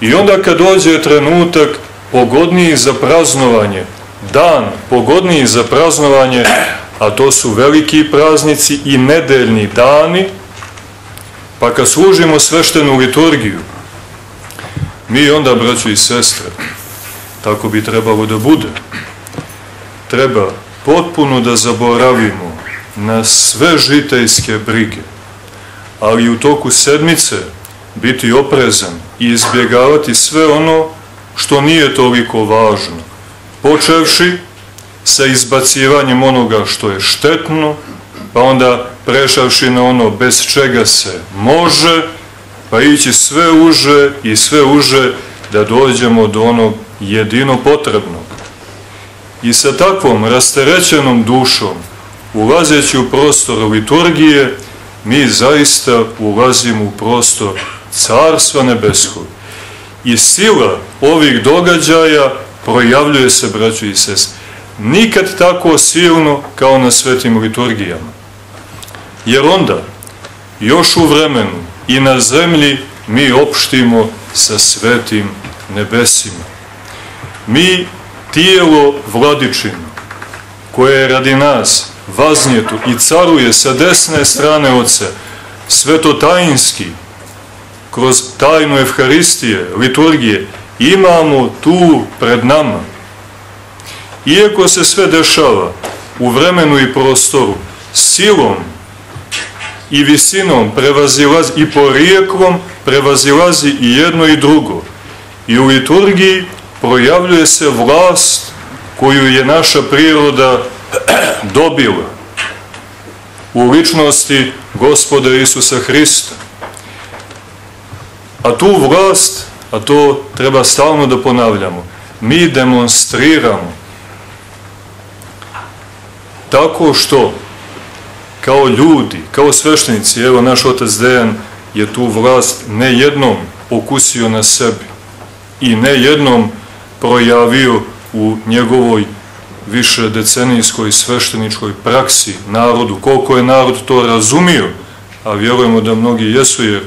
I onda kad dođe trenutak pogodniji za praznovanje, dan pogodniji za praznovanje, a to su veliki praznici i nedeljni dani, pa kad služimo sveštenu liturgiju, mi onda, braćo i sestre, tako bi trebalo da bude, treba potpuno da zaboravimo na sve žitejske brige, ali u toku sedmice biti oprezan i izbjegavati sve ono što nije toliko važno, počevši sa izbacivanjem onoga što je štetno, pa onda prešavši na ono bez čega se može, pa ići sve uže i sve uže da dođemo do onog jedino potrebnog. I sa takvom rasterećenom dušom, ulazeći u prostor liturgije, mi zaista ulazimo u prostor Carstva Nebeskog i sila ovih događaja projavljuje se, braću i sest, nikad tako silno kao na svetim liturgijama. Jer onda još u vremenu i na zemlji mi opštimo sa svetim nebesima. Mi tijelo vladičino, koje je radi nas vaznjetu i caruje sa desne strane Otca, svetotajinski, kroz tajnu Evharistije, liturgije, imamo tu pred nama. Iako se sve dešava u vremenu i prostoru, silom i visinom prevazilazi, i porijeklom prevazilazi i jedno i drugo. I u liturgiji projavljuje se vlast koju je naša priroda dobila u ličnosti gospoda Isusa Hrista. A tu vlast, a to treba stalno da ponavljamo, mi demonstriramo tako što kao ljudi, kao sveštenici, evo naš otac Dejan je tu vlast ne jednom pokusio na sebi i ne jednom projavio u njegovoj više decenijskoj svešteničkoj praksi narodu, koliko je narod to razumio, a vjerujemo da mnogi jesu jer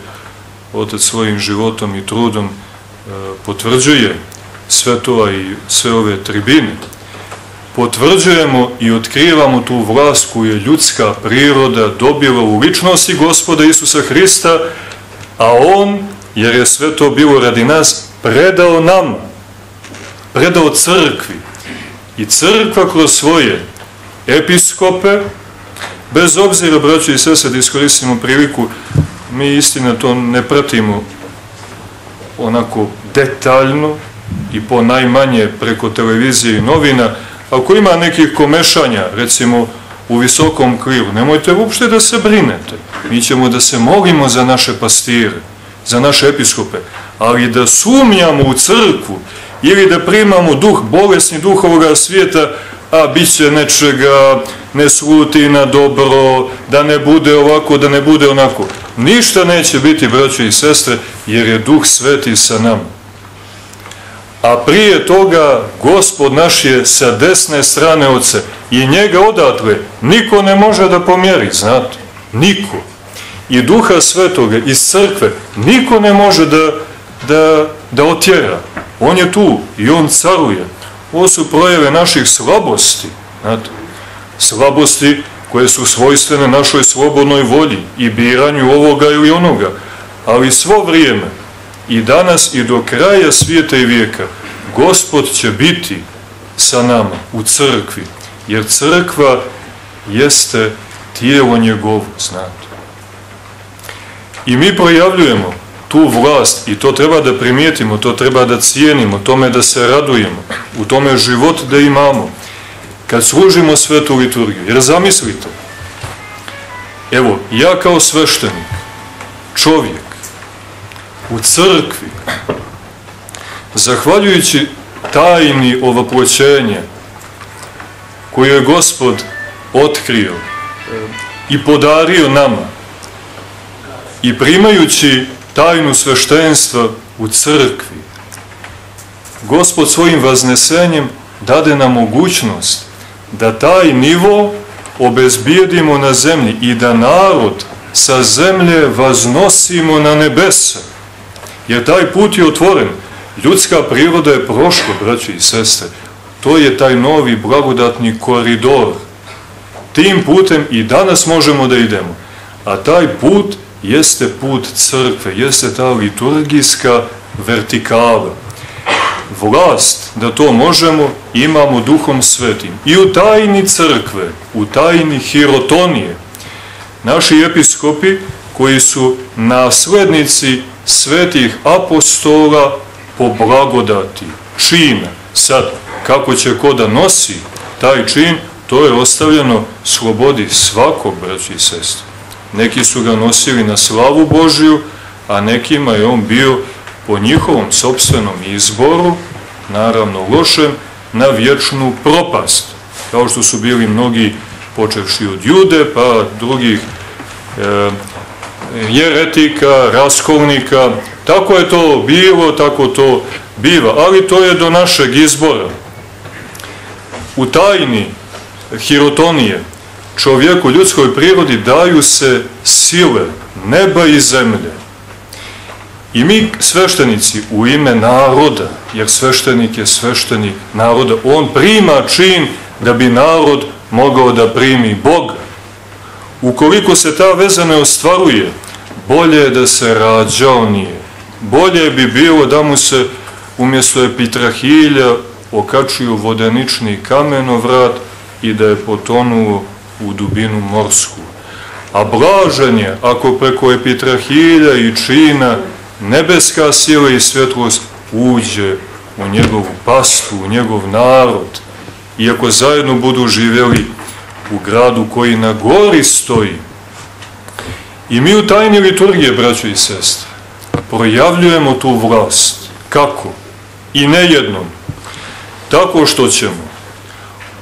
otac svojim životom i trudom e, potvrđuje sve to i sve ove tribine, potvrđujemo i otkrivamo tu vlast koju je ljudska priroda dobila u ličnosti gospoda Isusa Hrista, a On, jer je sve to bilo radi nas, predao nam, predao crkvi. I crkva kroz svoje episkope, bez obzira, braćo i sese, da iskoristimo priliku, mi istina to ne pratimo onako detaljno i po najmanje preko televizije i novina, Ako ima nekih komešanja, recimo u visokom krilu, nemojte uopšte da se brinete. Mi ćemo da se molimo za naše pastire, za naše episkope, ali da sumnjamo u crkvu ili da primamo duh, bolesni duh ovoga svijeta, a bit će nečega, ne sluti na dobro, da ne bude ovako, da ne bude onako. Ništa neće biti, braćo i sestre, jer je duh sveti sa nama a prije toga gospod naš je sa desne strane oce i njega odatle niko ne može da pomjeri, znate, niko. I duha svetoga iz crkve niko ne može da, da, da otjera. On je tu i on caruje. Ovo su projeve naših slabosti, znate, slabosti koje su svojstvene našoj slobodnoj volji i biranju ovoga ili onoga, ali svo vrijeme i danas i do kraja svijeta i vijeka Gospod će biti sa nama u crkvi, jer crkva jeste tijelo njegovo, znate. I mi projavljujemo tu vlast i to treba da primijetimo, to treba da cijenimo, tome da se radujemo, u tome život da imamo, kad služimo svetu liturgiju. Jer zamislite, evo, ja kao sveštenik, čovjek, u crkvi, zahvaljujući tajni ovoploćenje koju je Gospod otkrio i podario nama i primajući tajnu sveštenstva u crkvi, Gospod svojim vaznesenjem dade nam mogućnost da taj nivo obezbijedimo na zemlji i da narod sa zemlje vaznosimo na nebesa. Jer taj put je otvoren. Ljudska priroda je prošla, braći i sestre. To je taj novi blagodatni koridor. Tim putem i danas možemo da idemo. A taj put jeste put crkve, jeste ta liturgijska vertikala. Vlast da to možemo imamo duhom svetim. I u tajni crkve, u tajni hirotonije, naši episkopi koji su naslednici svetih apostola po blagodati, čina. Sad, kako će ko da nosi taj čin, to je ostavljeno slobodi svakog, braći i sestri. Neki su ga nosili na slavu Božiju, a nekima je on bio po njihovom sobstvenom izboru, naravno lošem, na vječnu propast. Kao što su bili mnogi počevši od jude, pa drugih e, jeretika, raskolnika, Tako je to bilo, tako to biva, ali to je do našeg izbora. U tajni hirotonije čovjeku, ljudskoj prirodi daju se sile neba i zemlje. I mi sveštenici u ime naroda, jer sveštenik je sveštenik naroda, on prima čin da bi narod mogao da primi Boga. Ukoliko se ta veza ne ostvaruje, bolje je da se rađao nije. Bolje bi bilo da mu se umjesto epitrahilja okačio vodenični kamenovrat i da je potonuo u dubinu morsku. A blažen je ako preko epitrahilja i čina nebeska sila i svjetlost uđe u njegovu pastu, u njegov narod, iako zajedno budu živjeli u gradu koji na gori stoji. I mi u tajni liturgije, braćo i sestre, projavljujemo tu vlast. Kako? I ne jednom. Tako što ćemo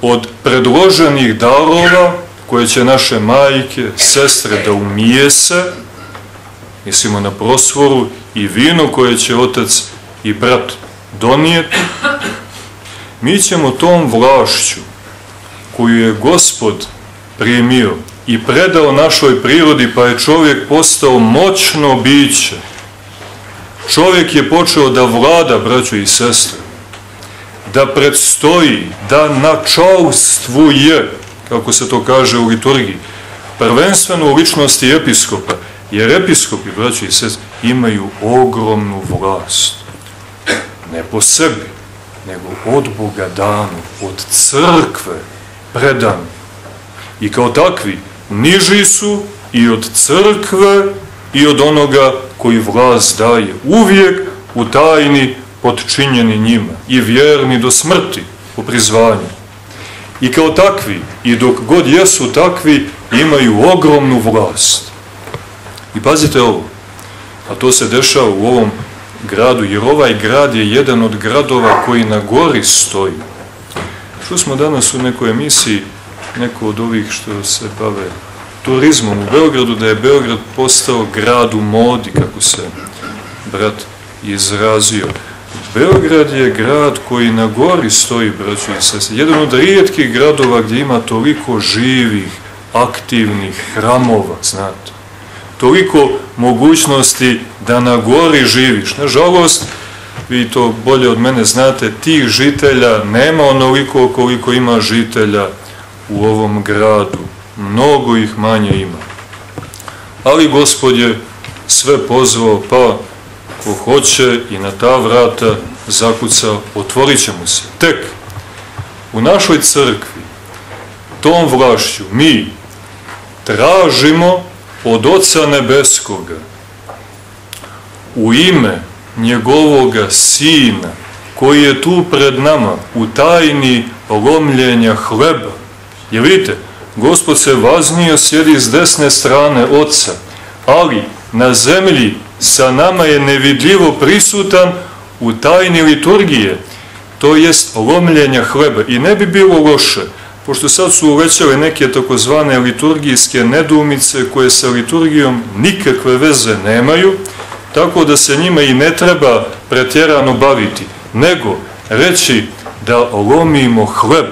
od predloženih darova koje će naše majke, sestre da umije se, mislimo na prosvoru i vino koje će otac i brat donijeti, mi ćemo tom vlašću koju je gospod primio i predao našoj prirodi pa je čovjek postao moćno biće. Čovjek je počeo da vlada, braćo i sestre, da predstoji, da načalstvuje, kako se to kaže u liturgiji, prvenstveno u ličnosti episkopa, jer episkopi, braći i sest, imaju ogromnu vlast. Ne po sebi, nego od Boga danu, od crkve predanu. I kao takvi, niži su i od crkve i od onoga koji vlast daje. Uvijek u tajni podčinjeni njima i vjerni do smrti po prizvanju. I kao takvi, i dok god jesu takvi, imaju ogromnu vlast. I pazite ovo, a to se dešava u ovom gradu, jer ovaj grad je jedan od gradova koji na gori stoji. Što smo danas u nekoj emisiji, neko od ovih što se bave turizmom u Beogradu, da je Beograd postao grad u modi, kako se brat izrazio. Beograd je grad koji na gori stoji, braću i sese. Jedan od rijetkih gradova gdje ima toliko živih, aktivnih hramova, znate. Toliko mogućnosti da na gori živiš. Nažalost, vi to bolje od mene znate, tih žitelja nema onoliko koliko ima žitelja u ovom gradu. Mnogo ih manje ima. Ali gospod je sve pozvao, pa ko hoće i na ta vrata zakuca, otvorit će mu se. Tek u našoj crkvi, tom vlašću, mi tražimo od Oca Nebeskoga u ime njegovoga Sina, koji je tu pred nama u tajni lomljenja hleba. Je vidite, Gospod se vaznio, sjedi s desne strane Otca, ali na zemlji sa nama je nevidljivo prisutan u tajni liturgije, to jest lomljenja hleba. I ne bi bilo loše, pošto sad su ulećale neke takozvane liturgijske nedumice koje sa liturgijom nikakve veze nemaju, tako da se njima i ne treba pretjerano baviti, nego reći da lomimo hleb,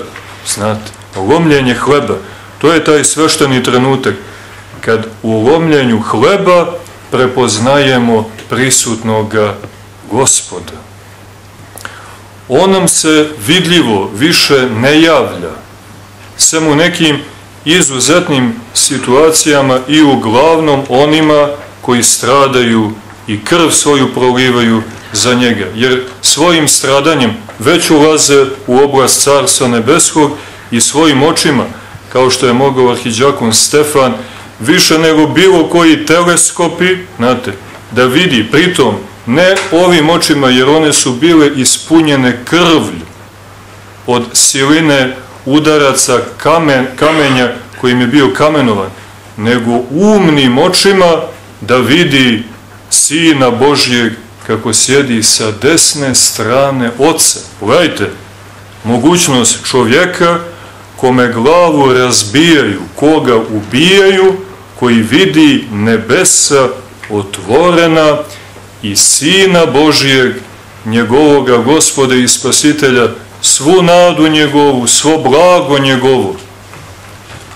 znate, lomljenje hleba, to je taj svešteni trenutak, kad u lomljenju hleba prepoznajemo prisutnoga gospoda. On nam se vidljivo više ne javlja, sem u nekim izuzetnim situacijama i uglavnom onima koji stradaju i krv svoju prolivaju za njega, jer svojim stradanjem već ulaze u oblast Carstva Nebeskog i svojim očima, kao što je mogao arhiđakon Stefan, više nego bilo koji teleskopi, znate, da vidi, pritom, ne ovim očima, jer one su bile ispunjene krvlju od siline udaraca kamen, kamenja kojim je bio kamenovan, nego umnim očima da vidi Sina Božjeg kako sjedi sa desne strane Oca. Pogledajte, mogućnost čovjeka kome glavu razbijaju, koga ubijaju, koji vidi nebesa otvorena i Sina Božijeg, njegovoga gospoda i spasitelja, svu nadu njegovu, svo blago njegovo,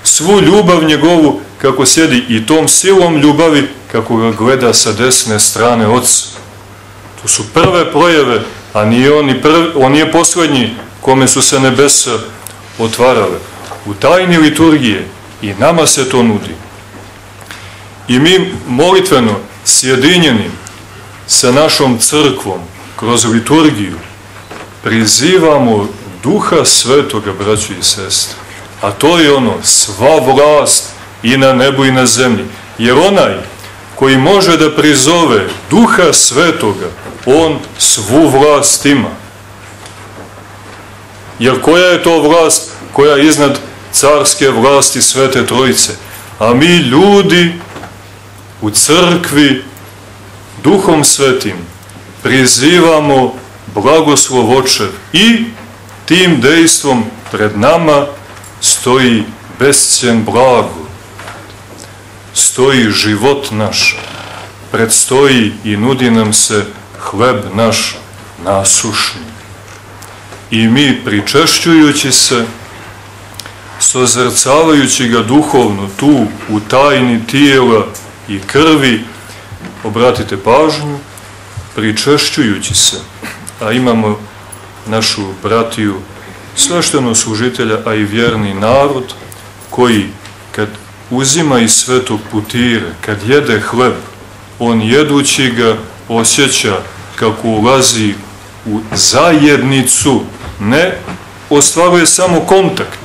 svu ljubav njegovu kako sjedi i tom silom ljubavi kako ga gleda sa desne strane oca. To su prve projeve, a nije on, i prvi, on nije poslednji kome su se nebesa otvarale. U tajni liturgije i nama se to nudi. I mi molitveno sjedinjeni sa našom crkvom kroz liturgiju prizivamo duha svetoga, braću i sestre. A to je ono, sva vlast i na nebu i na zemlji. Jer onaj koji može da prizove duha svetoga, on svu vlast ima. Jer koja je to vlast koja je iznad carske vlasti Svete Trojice? A mi ljudi u crkvi duhom svetim prizivamo blagoslov očev i tim dejstvom pred nama stoji bescjen blago, stoji život naš, predstoji i nudi nam se hleb naš nasušni. I mi pričešćujući se, sozrcavajući ga duhovno tu u tajni tijela i krvi, obratite pažnju, pričešćujući se, a imamo našu bratiju sveštenog služitelja, a i vjerni narod, koji kad uzima iz svetog putire, kad jede hleb, on jedući ga osjeća kako ulazi u zajednicu, ne ostvaruje samo kontakt,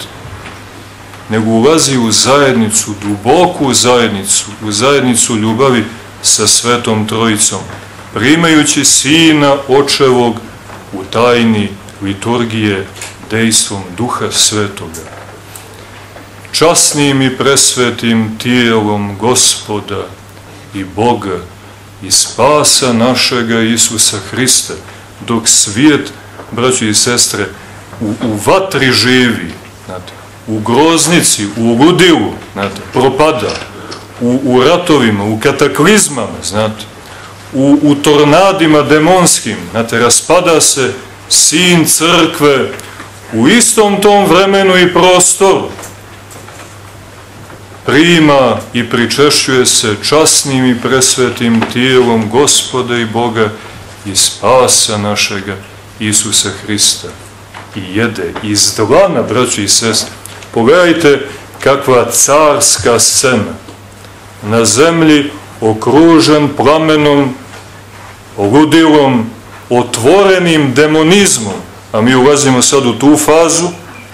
nego ulazi u zajednicu, duboku zajednicu, u zajednicu ljubavi sa Svetom Trojicom, primajući Sina Očevog u tajni liturgije dejstvom Duha Svetoga. Časnim i presvetim tijelom Gospoda i Boga i spasa našega Isusa Hrista, dok svijet, braći i sestre, u, u vatri živi, znate, u groznici, u ludilu, znate, propada, u, u ratovima, u kataklizmama, znate, u, u tornadima demonskim, znate, raspada se sin crkve u istom tom vremenu i prostoru, prima i pričešćuje se časnim i presvetim tijelom Gospoda i Boga i spasa našega Isusa Hrista i jede iz dlana, braći i sestre. Pogledajte kakva carska scena. Na zemlji okružen plamenom, ludilom, otvorenim demonizmom, a mi ulazimo sad u tu fazu,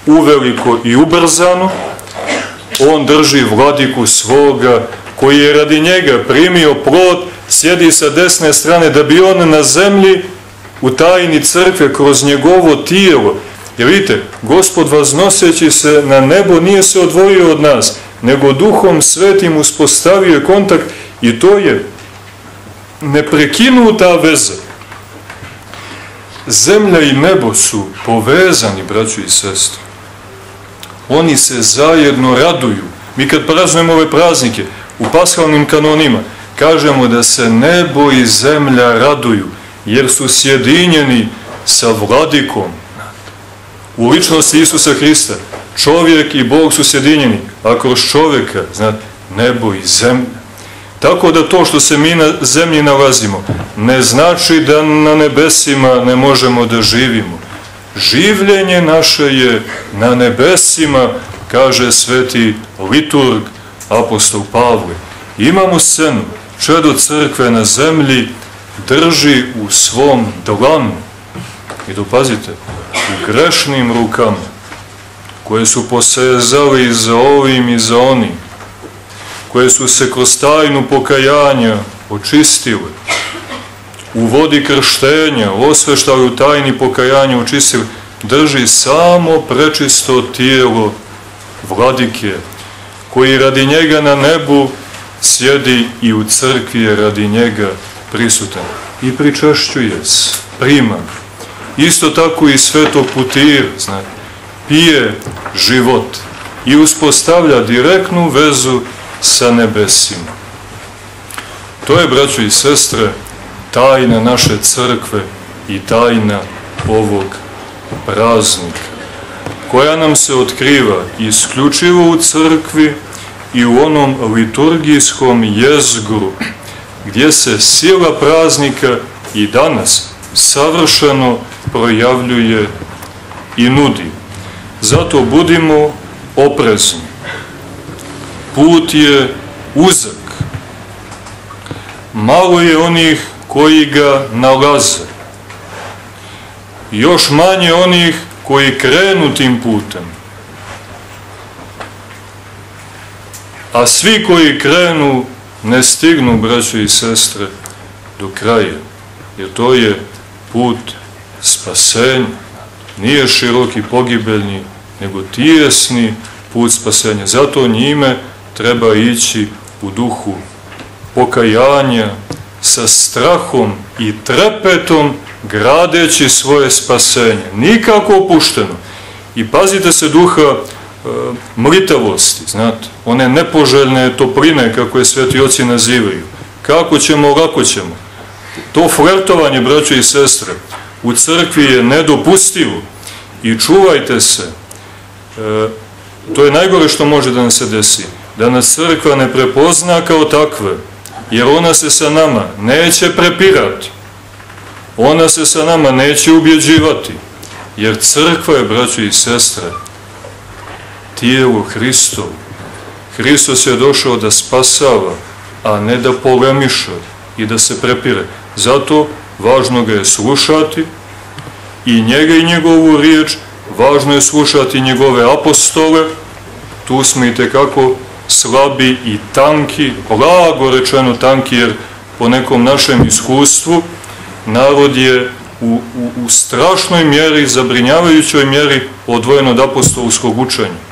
uveliko i ubrzano, on drži vladiku svoga, koji je radi njega primio plod, sjedi sa desne strane, da bi on na zemlji u tajni crkve kroz njegovo tijelo, jer vidite, gospod vaznoseći se na nebo nije se odvojio od nas, nego duhom svetim uspostavio je kontakt i to je neprekinuta veza. Zemlja i nebo su povezani, braću i sestri. Oni se zajedno raduju. Mi kad praznujemo ove praznike, u paskalnim kanonima, kažemo da se nebo i zemlja raduju, jer su sjedinjeni sa vladikom. U ličnosti Isusa Hrista, čovjek i Bog su sjedinjeni, a kroz čovjeka, znate, nebo i zemlja. Tako da to što se mi na zemlji nalazimo, ne znači da na nebesima ne možemo da živimo. Življenje naše je na nebesima, kaže sveti liturg apostol Pavle. Imamo scenu, čedo crkve na zemlji drži u svom dlanu. I dopazite, u grešnim rukama, koje su posezali za ovim i za onim, koje su se kroz tajnu pokajanja očistile, u vodi krštenja, osveštali u tajni pokajanja očistili, drži samo prečisto tijelo vladike, koji radi njega na nebu sjedi i u crkvi je radi njega prisutan. I pričašćuje se, prima. Isto tako i sveto putir, znate, pije život i uspostavlja direktnu vezu sa nebesima. To je, braćo i sestre, tajna naše crkve i tajna ovog praznika. koja nam se otkriva isključivo u crkvi i u onom liturgijskom jezgru, gdje se sila praznika i danas savršeno projavljuje i nudi. Zato budimo oprezni. Put je uzak. Malo je onih koji ga nalaze. Još manje onih koji krenu tim putem. A svi koji krenu ne stignu, braćo i sestre, do kraja. Jer to je put spasenja. Nije široki pogibeljni, nego tijesni put spasenja. Zato njime treba ići u duhu pokajanja, sa strahom i trepetom gradeći svoje spasenje. Nikako opušteno. I pazite se duha e, mritavosti, znate, one nepoželjne topline, kako je sveti oci nazivaju. Kako ćemo, lako ćemo. To flertovanje, braćo i sestre, u crkvi je nedopustivo i čuvajte se. E, to je najgore što može da nam se desi. Da nas crkva ne prepozna kao takve, jer ona se sa nama neće prepirati. Ona se sa nama neće ubjeđivati, jer crkva je, braćo i sestre, tijelo Hristovo. Hristos je došao da spasava, a ne da polemiša i da se prepire. Zato važno ga je slušati i njega i njegovu riječ, važno je slušati njegove apostole, tu smo i tekako slabi i tanki, blago rečeno tanki, jer po nekom našem iskustvu narod je u, u, u strašnoj mjeri, zabrinjavajućoj mjeri odvojen od apostolskog učenja.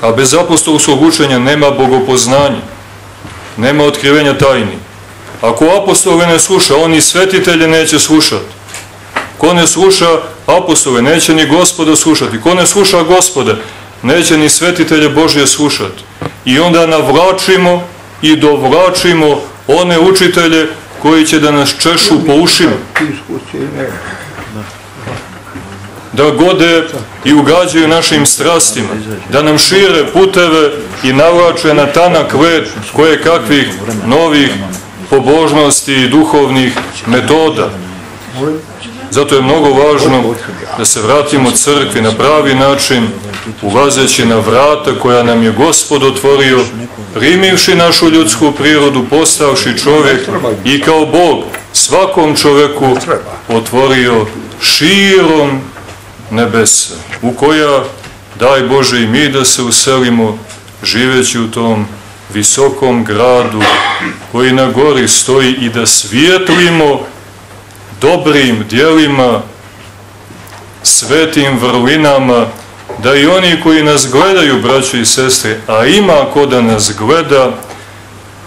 A bez apostolskog učenja nema bogopoznanja, nema otkrivenja tajni. Ako apostole ne sluša, oni svetitelje neće slušati. Ko ne sluša apostole, neće ni gospoda slušati. Ko ne sluša gospoda, neće ni svetitelje Božje slušati. I onda navlačimo i dovlačimo one učitelje koji će da nas češu po ušima. Da gode i ugađaju našim strastima, da nam šire puteve i navlače na tanak led koje kakvih novih pobožnosti i duhovnih metoda. Zato je mnogo važno da se vratimo crkvi na pravi način, ulazeći na vrata koja nam je Gospod otvorio, primivši našu ljudsku prirodu, postavši čovjek i kao Bog svakom čoveku otvorio širom nebesa, u koja, daj Bože, i mi da se uselimo, živeći u tom visokom gradu koji na gori stoji i da svijetlimo dobrim dijelima, svetim vrlinama, da i oni koji nas gledaju, braćo i sestre, a ima ko da nas gleda,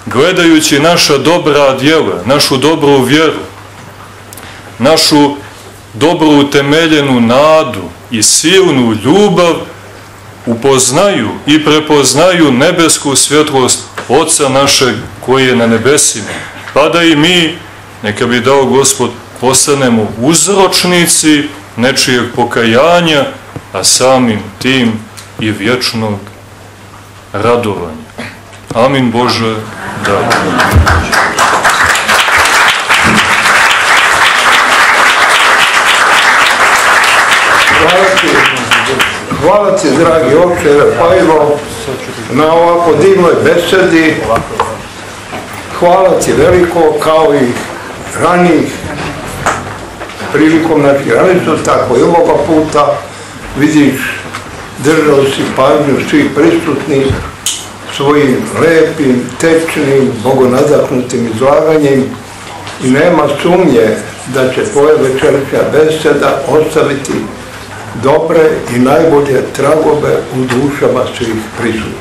gledajući naša dobra djela, našu dobru vjeru, našu dobru utemeljenu nadu i silnu ljubav, upoznaju i prepoznaju nebesku svjetlost Otca našeg koji je na nebesima. Pa da i mi, neka bi dao Gospod, postanemo uzročnici nečijeg pokajanja, a samim tim i vječnog radovanja. Amin Bože, da. Hvala ti, hvala ti, dragi oče Rafajlo, na ovako divnoj besedi. Hvala ti veliko, kao i ranijih prilikom naših ranicu, tako i ovoga puta vidiš, držao si pažnju svih prisutnih svojim lepim, tečnim, bogonadahnutim izlaganjem i nema sumnje da će tvoja večerća beseda ostaviti dobre i najbolje tragove u dušama svih prisutnih.